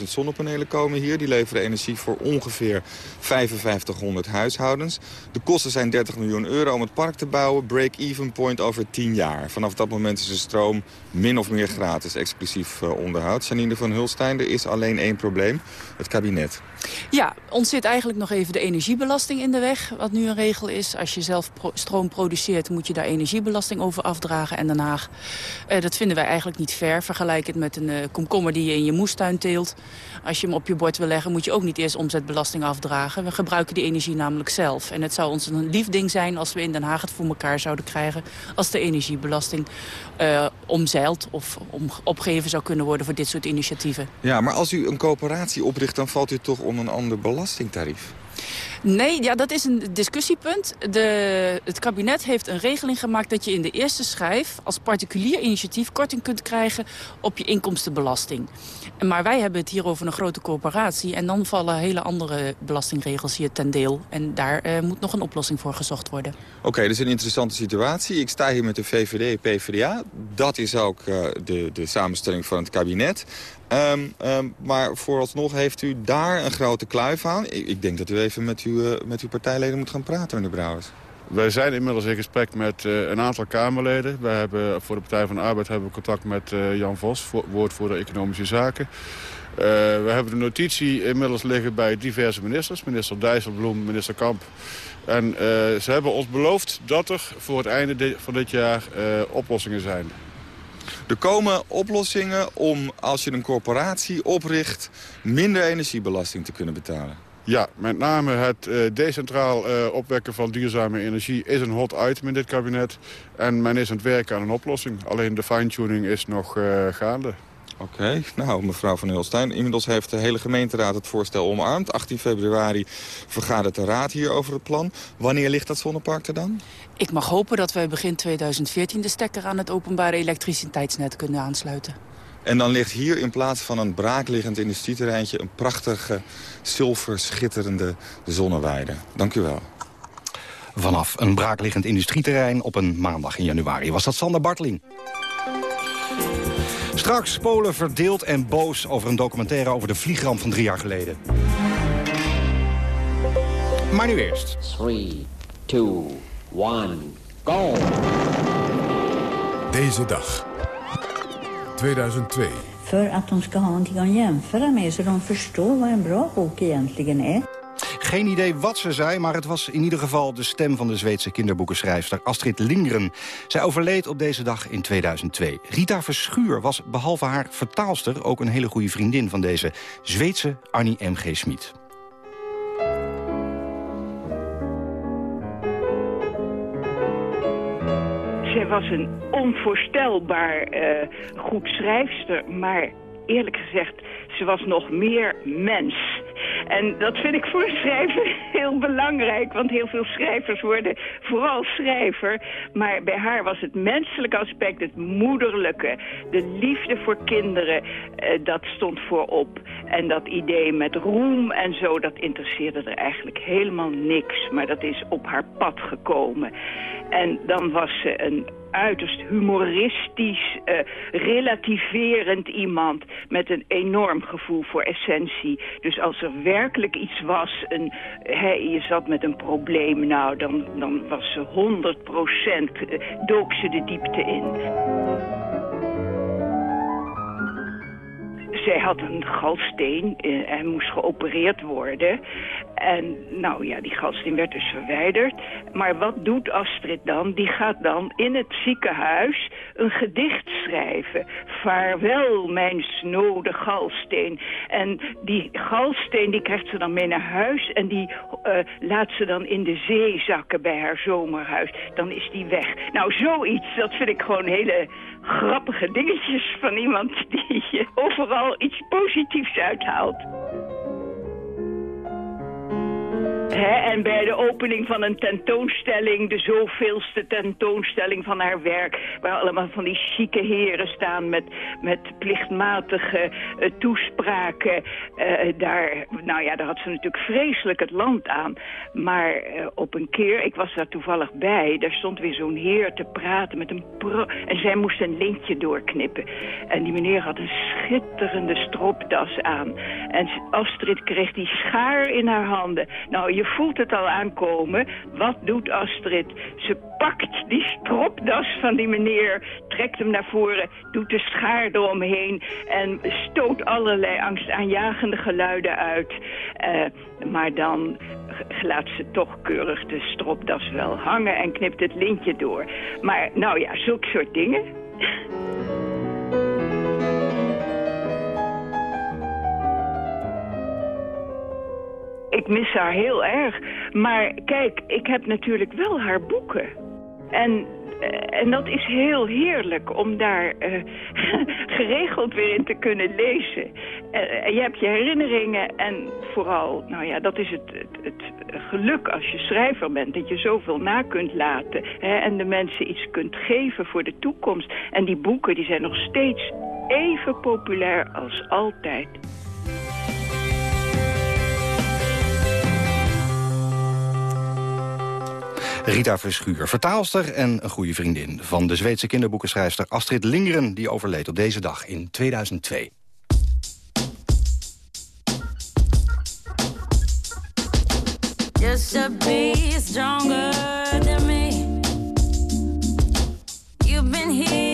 80.000 zonnepanelen komen hier. Die leveren energie voor ongeveer 5500 huishoudens. De kosten zijn 30 miljoen euro om het park te bouwen. Break-even point over 10 jaar. Vanaf dat moment is de stroom min of meer gratis, exclusief uh, onderhoud. Janine van Hulstein, er is alleen één probleem. Het kabinet. Ja, ons zit eigenlijk nog even de energiebelasting in de weg. Wat nu een regel is. Als je zelf stroom produceert, moet je daar energiebelasting over afdragen. En Den Haag, uh, dat vinden wij eigenlijk niet ver. Vergelijk het met een uh, komkommer die je in je moestuin teelt. Als je hem op je bord wil leggen, moet je ook niet eerst omzetbelasting afdragen. We gebruiken die energie namelijk zelf. En het zou ons een lief ding zijn als we in Den Haag het voor elkaar zouden krijgen... als de energiebelasting uh, omzeild of om, zou kunnen worden voor dit soort initiatieven. Ja, maar als u een coöperatie opricht, dan valt u toch om een ander belastingtarief? Nee, ja, dat is een discussiepunt. De, het kabinet heeft een regeling gemaakt dat je in de eerste schijf... als particulier initiatief korting kunt krijgen op je inkomstenbelasting. Maar wij hebben het hier over een grote corporatie... en dan vallen hele andere belastingregels hier ten deel. En daar uh, moet nog een oplossing voor gezocht worden. Oké, okay, dat is een interessante situatie. Ik sta hier met de VVD PvdA. Dat is ook uh, de, de samenstelling van het kabinet. Um, um, maar vooralsnog heeft u daar een grote kluif aan. Ik, ik denk dat u even met uw, uh, met uw partijleden moet gaan praten, meneer Brouwers. Wij zijn inmiddels in gesprek met uh, een aantal Kamerleden. Wij hebben, voor de Partij van de Arbeid hebben we contact met uh, Jan Vos, woordvoerder Economische Zaken. we hebben de notitie inmiddels liggen bij diverse ministers. Minister Dijsselbloem, minister Kamp. En ze hebben ons beloofd dat er voor het einde van dit jaar oplossingen zijn. Er komen oplossingen om, als je een corporatie opricht... minder energiebelasting te kunnen betalen. Ja, met name het uh, decentraal uh, opwekken van duurzame energie is een hot item in dit kabinet. En men is aan het werken aan een oplossing. Alleen de fine-tuning is nog uh, gaande. Oké, okay. nou mevrouw van Hulstein. Inmiddels heeft de hele gemeenteraad het voorstel omarmd. 18 februari vergadert de raad hier over het plan. Wanneer ligt dat zonnepark er dan? Ik mag hopen dat wij begin 2014 de stekker aan het openbare elektriciteitsnet kunnen aansluiten. En dan ligt hier in plaats van een braakliggend industrieterreintje... een prachtige, zilver schitterende zonneweide. Dank u wel. Vanaf een braakliggend industrieterrein op een maandag in januari was dat Sander Bartling. Straks Polen verdeeld en boos over een documentaire over de vliegramp van drie jaar geleden. Maar nu eerst. 3, 2, 1, go! Deze dag. 2002. För att de ska ha någonting att jämföra med så de förstår vad en bra bok egentligen är. Geen idee wat ze zei, maar het was in ieder geval de stem van de Zweedse kinderboekenschrijfster Astrid Lindgren. Zij overleed op deze dag in 2002. Rita Verschuur was behalve haar vertaalster ook een hele goede vriendin van deze Zweedse Annie M.G. Schmid. Zij was een onvoorstelbaar uh, goed schrijfster, maar eerlijk gezegd, ze was nog meer mens. En dat vind ik voor een schrijver (laughs) heel belangrijk, want heel veel schrijvers worden vooral schrijver. Maar bij haar was het menselijke aspect, het moederlijke, de liefde voor kinderen, eh, dat stond voorop. En dat idee met roem en zo, dat interesseerde er eigenlijk helemaal niks. Maar dat is op haar pad gekomen. En dan was ze een uiterst humoristisch, uh, relativerend iemand... met een enorm gevoel voor essentie. Dus als er werkelijk iets was, een, je zat met een probleem... nou, dan, dan was ze 100 procent, uh, dook ze de diepte in. Zij had een galsteen uh, en moest geopereerd worden. En nou ja, die galsteen werd dus verwijderd. Maar wat doet Astrid dan? Die gaat dan in het ziekenhuis een gedicht schrijven. Vaarwel, mijn snode galsteen. En die galsteen die krijgt ze dan mee naar huis... en die uh, laat ze dan in de zee zakken bij haar zomerhuis. Dan is die weg. Nou, zoiets, dat vind ik gewoon hele grappige dingetjes van iemand... die (laughs) overal iets positiefs uithaalt. En bij de opening van een tentoonstelling, de zoveelste tentoonstelling van haar werk... waar allemaal van die chique heren staan met, met plichtmatige uh, toespraken. Uh, daar, nou ja, daar had ze natuurlijk vreselijk het land aan. Maar uh, op een keer, ik was daar toevallig bij... daar stond weer zo'n heer te praten met een pro... en zij moest een lintje doorknippen. En die meneer had een schitterende stropdas aan. En Astrid kreeg die schaar in haar handen. Nou, je voelt het al aankomen. Wat doet Astrid? Ze pakt die stropdas van die meneer, trekt hem naar voren, doet de schaar eromheen en stoot allerlei angstaanjagende geluiden uit. Uh, maar dan laat ze toch keurig de stropdas wel hangen en knipt het lintje door. Maar nou ja, zulke soort dingen. Ik mis haar heel erg. Maar kijk, ik heb natuurlijk wel haar boeken. En, uh, en dat is heel heerlijk om daar uh, (laughs) geregeld weer in te kunnen lezen. Uh, je hebt je herinneringen en vooral, nou ja, dat is het, het, het, geluk als je schrijver bent. Dat je zoveel na kunt laten hè, en de mensen iets kunt geven voor de toekomst. En die boeken die zijn nog steeds even populair als altijd. Rita Verschuur, vertaalster en een goede vriendin... van de Zweedse kinderboekenschrijfster Astrid Lindgren... die overleed op deze dag in 2002. Just to be stronger than me You've been here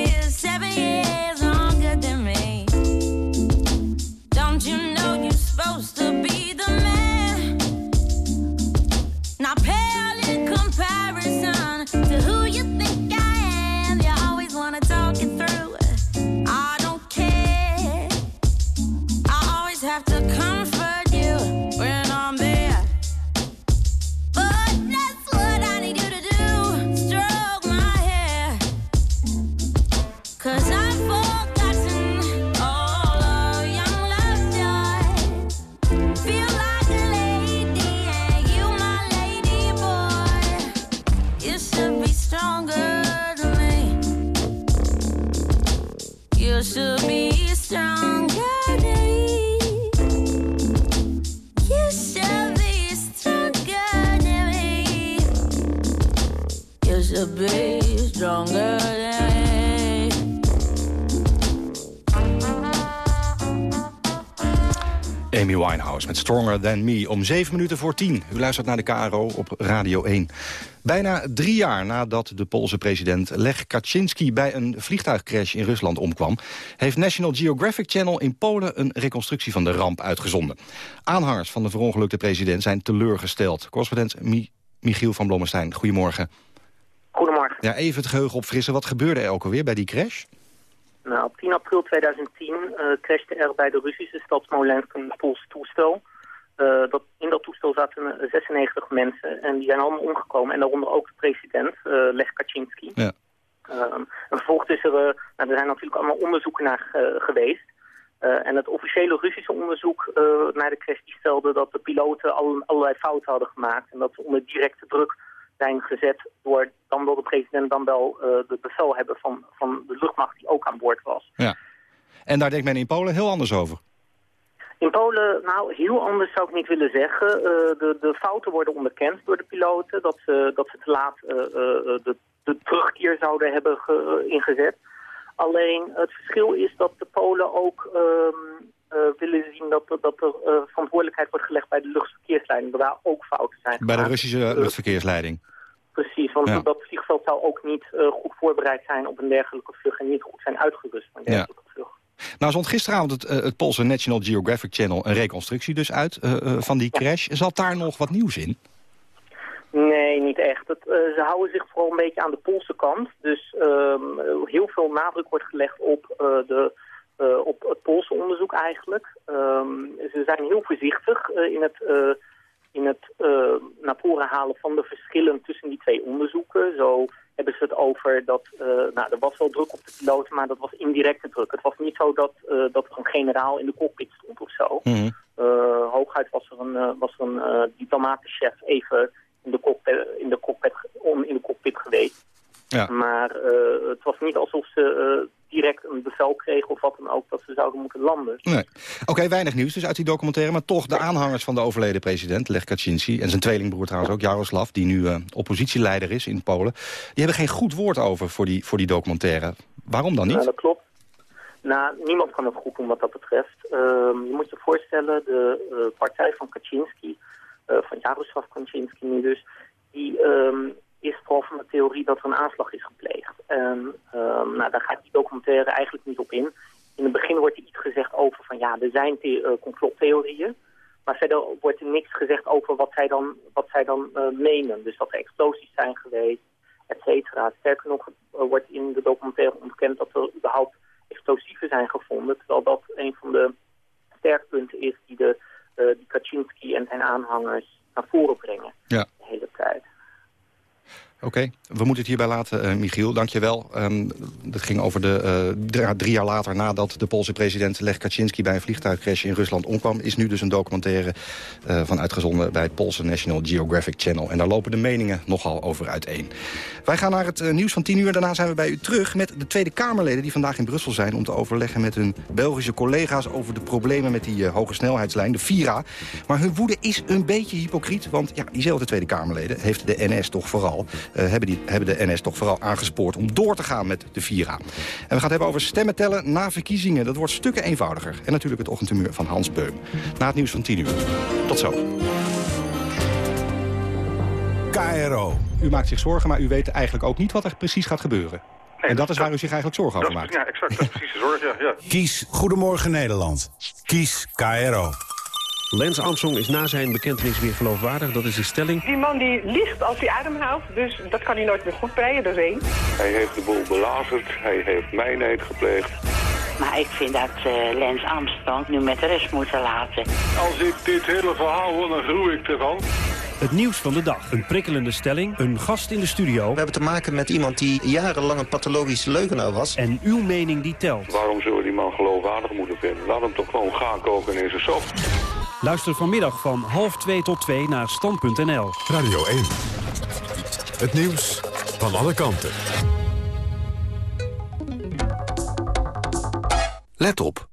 Met Stronger Than Me om 7 minuten voor 10. U luistert naar de KRO op Radio 1. Bijna drie jaar nadat de Poolse president Lech Kaczynski... bij een vliegtuigcrash in Rusland omkwam... heeft National Geographic Channel in Polen een reconstructie van de ramp uitgezonden. Aanhangers van de verongelukte president zijn teleurgesteld. Correspondent Mi Michiel van Blommestein, goedemorgen. Goedemorgen. Ja, even het geheugen opfrissen. Wat gebeurde er ook alweer bij die crash? Nou, op 10 april 2010 uh, crashte er bij de Russische stad Smolensk een Pools toestel. Uh, dat, in dat toestel zaten uh, 96 mensen en die zijn allemaal omgekomen. En daaronder ook de president, uh, Lech Kaczynski. Ja. en vervolgens is er, nou, er zijn natuurlijk allemaal onderzoeken naar geweest. en het officiële Russische onderzoek naar de crash die stelde dat de piloten al, allerlei fouten hadden gemaakt. En dat ze onder directe druk zijn gezet door dan wel de president dan wel uh, de bevel hebben van, van de luchtmacht die ook aan boord was. Ja. En daar denkt men in Polen heel anders over. In Polen, nou, heel anders zou ik niet willen zeggen. Uh, de, de fouten worden onderkend door de piloten. Dat ze, dat ze te laat uh, de de terugkeer zouden hebben ge- ingezet. Alleen het verschil is dat de Polen ook ehm, eh, willen zien dat, dat er eh, verantwoordelijkheid wordt gelegd bij de luchtverkeersleiding. Dat daar ook fouten zijn Bij de. Russische Eh, luchtverkeersleiding. Precies, want Ja. dat vliegveld zou ook niet eh, goed voorbereid zijn op een dergelijke vlucht en niet goed zijn uitgerust voor een Ja. dergelijke vlucht. Nou zond gisteravond het, eh, het Poolse National Geographic Channel een reconstructie dus uit eh, eh, van die crash. Zat daar nog wat nieuws in? Nee, niet echt. Het, eh, ze houden zich vooral een beetje aan de Poolse kant. Dus ehm, heel veel nadruk wordt gelegd op, eh, de, eh, op het Poolse onderzoek eigenlijk. Ehm, ze zijn heel voorzichtig eh, in het, eh, in het naar voren halen van de verschillen tussen die twee onderzoeken. Zo hebben ze het over dat, nou, er was wel druk op de piloten, maar dat was indirecte druk. Het was niet zo dat, dat er een generaal in de cockpit stond of zo. Eh, hooguit was er een, was er een diplomatenchef even in de cockpit, in de cockpit, in de cockpit geweest. Ja. Maar eh, het was niet alsof ze eh, direct een bevel kregen of wat dan ook dat ze zouden moeten landen. Nee. Oké, weinig nieuws dus uit die documentaire. Maar toch, de aanhangers van de overleden president, Lech Kaczynski... en zijn tweelingbroer trouwens ook, Jaroslav, die nu eh, oppositieleider is in Polen... die hebben geen goed woord over voor die, voor die documentaire. Waarom dan Ja, niet? dat klopt. Nou, niemand kan het goed doen wat dat betreft. Ehm, je moet je voorstellen, de partij van Kaczynski, van Jaroslav Kaczynski nu dus, die ehm, is vooral van de theorie dat er een aanslag is gepleegd. En ehm, nou, daar gaat die documentaire eigenlijk niet op in. In het begin wordt er iets gezegd over van ja, er zijn eh, complottheorieën. Maar verder wordt er niks gezegd over wat zij dan, wat zij dan eh, menen. Dus dat er explosies zijn geweest, et cetera. Sterker nog, wordt in de documentaire ontkend dat er überhaupt explosieven zijn gevonden. Terwijl dat een van de sterkpunten is die, de, eh, die Kaczynski en zijn aanhangers naar voren brengen Ja. de hele tijd. Oké, we moeten het hierbij laten, eh, Michiel. Dank je wel. Ehm, dat ging over de eh, drie, jaar later nadat de Poolse president Lech Kaczynski... bij een vliegtuigcrash in Rusland omkwam... is nu dus een documentaire eh, van uitgezonden bij het Poolse National Geographic Channel. En daar lopen de meningen nogal over uiteen. Wij gaan naar het nieuws van 10 uur. Daarna zijn we bij u terug met de Tweede Kamerleden... die vandaag in Brussel zijn om te overleggen met hun Belgische collega's... over de problemen met die hoge snelheidslijn, de Vira. Maar hun woede is een beetje hypocriet, want ja, diezelfde Tweede Kamerleden... heeft de NS toch vooral, hebben, die, hebben de NS toch vooral aangespoord om door te gaan met de Vira. En we gaan het hebben over stemmen tellen na verkiezingen. Dat wordt stukken eenvoudiger. En natuurlijk het ochtendtumeur van Hans Beum. Na het nieuws van 10 uur. Tot zo. KRO. U maakt zich zorgen, maar u weet eigenlijk ook niet wat er precies gaat gebeuren. en dat is waar u zich eigenlijk zorgen over maakt. Ja, exact. Dat is precies de zorg, ja. ja. Kies Goedemorgen Nederland. Kies KRO. Lens Armstrong is na zijn bekentenis weer geloofwaardig. Dat is de stelling. Die man die liegt als hij ademhaalt, dus dat kan hij nooit meer goed breien, dat is één. Hij heeft de boel belazerd. Hij heeft mijnheid gepleegd. Maar ik vind dat eh Lance Armstrong nu met rust moeten laten. Als ik dit hele verhaal hoor, dan groei ik ervan. Het nieuws van de dag. Een prikkelende stelling. Een gast in de studio. We hebben te maken met iemand die jarenlang een pathologische leugenaar was. En uw mening die telt. Waarom zullen we die man geloofwaardig moeten vinden? Laat hem toch gewoon gaan koken in zijn sop. Luister vanmiddag van half 2 tot 2 naar stand.nl. Radio 1. Het nieuws van alle kanten. Let op.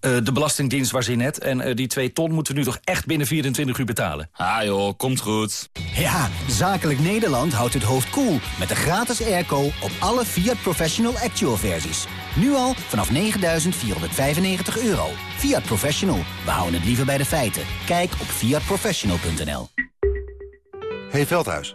Eh, de Belastingdienst was in net. En eh, die 2 ton moeten we nu toch echt binnen 24 uur betalen. Ah joh, komt goed. Ja, Zakelijk Nederland houdt het hoofd koel cool met de gratis airco op alle Fiat Professional Actual versies. Nu al vanaf 9.495 euro. Fiat Professional, we houden het liever bij de feiten. Kijk op fiatprofessional.nl. Hey Veldhuis,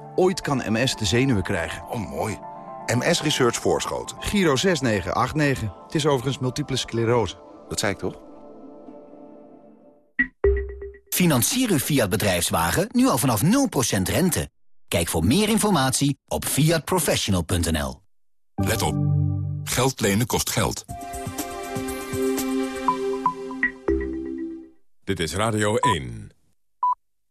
Ooit kan MS de zenuwen krijgen. Oh, mooi. MS Research Voorschoten. Giro 6989. Het is overigens multiple sclerose. Dat zei ik toch? Financier uw Fiat bedrijfswagen nu al vanaf 0% rente. Kijk voor meer informatie op fiatprofessional.nl. Let op. Geld lenen kost geld. Dit is Radio 1.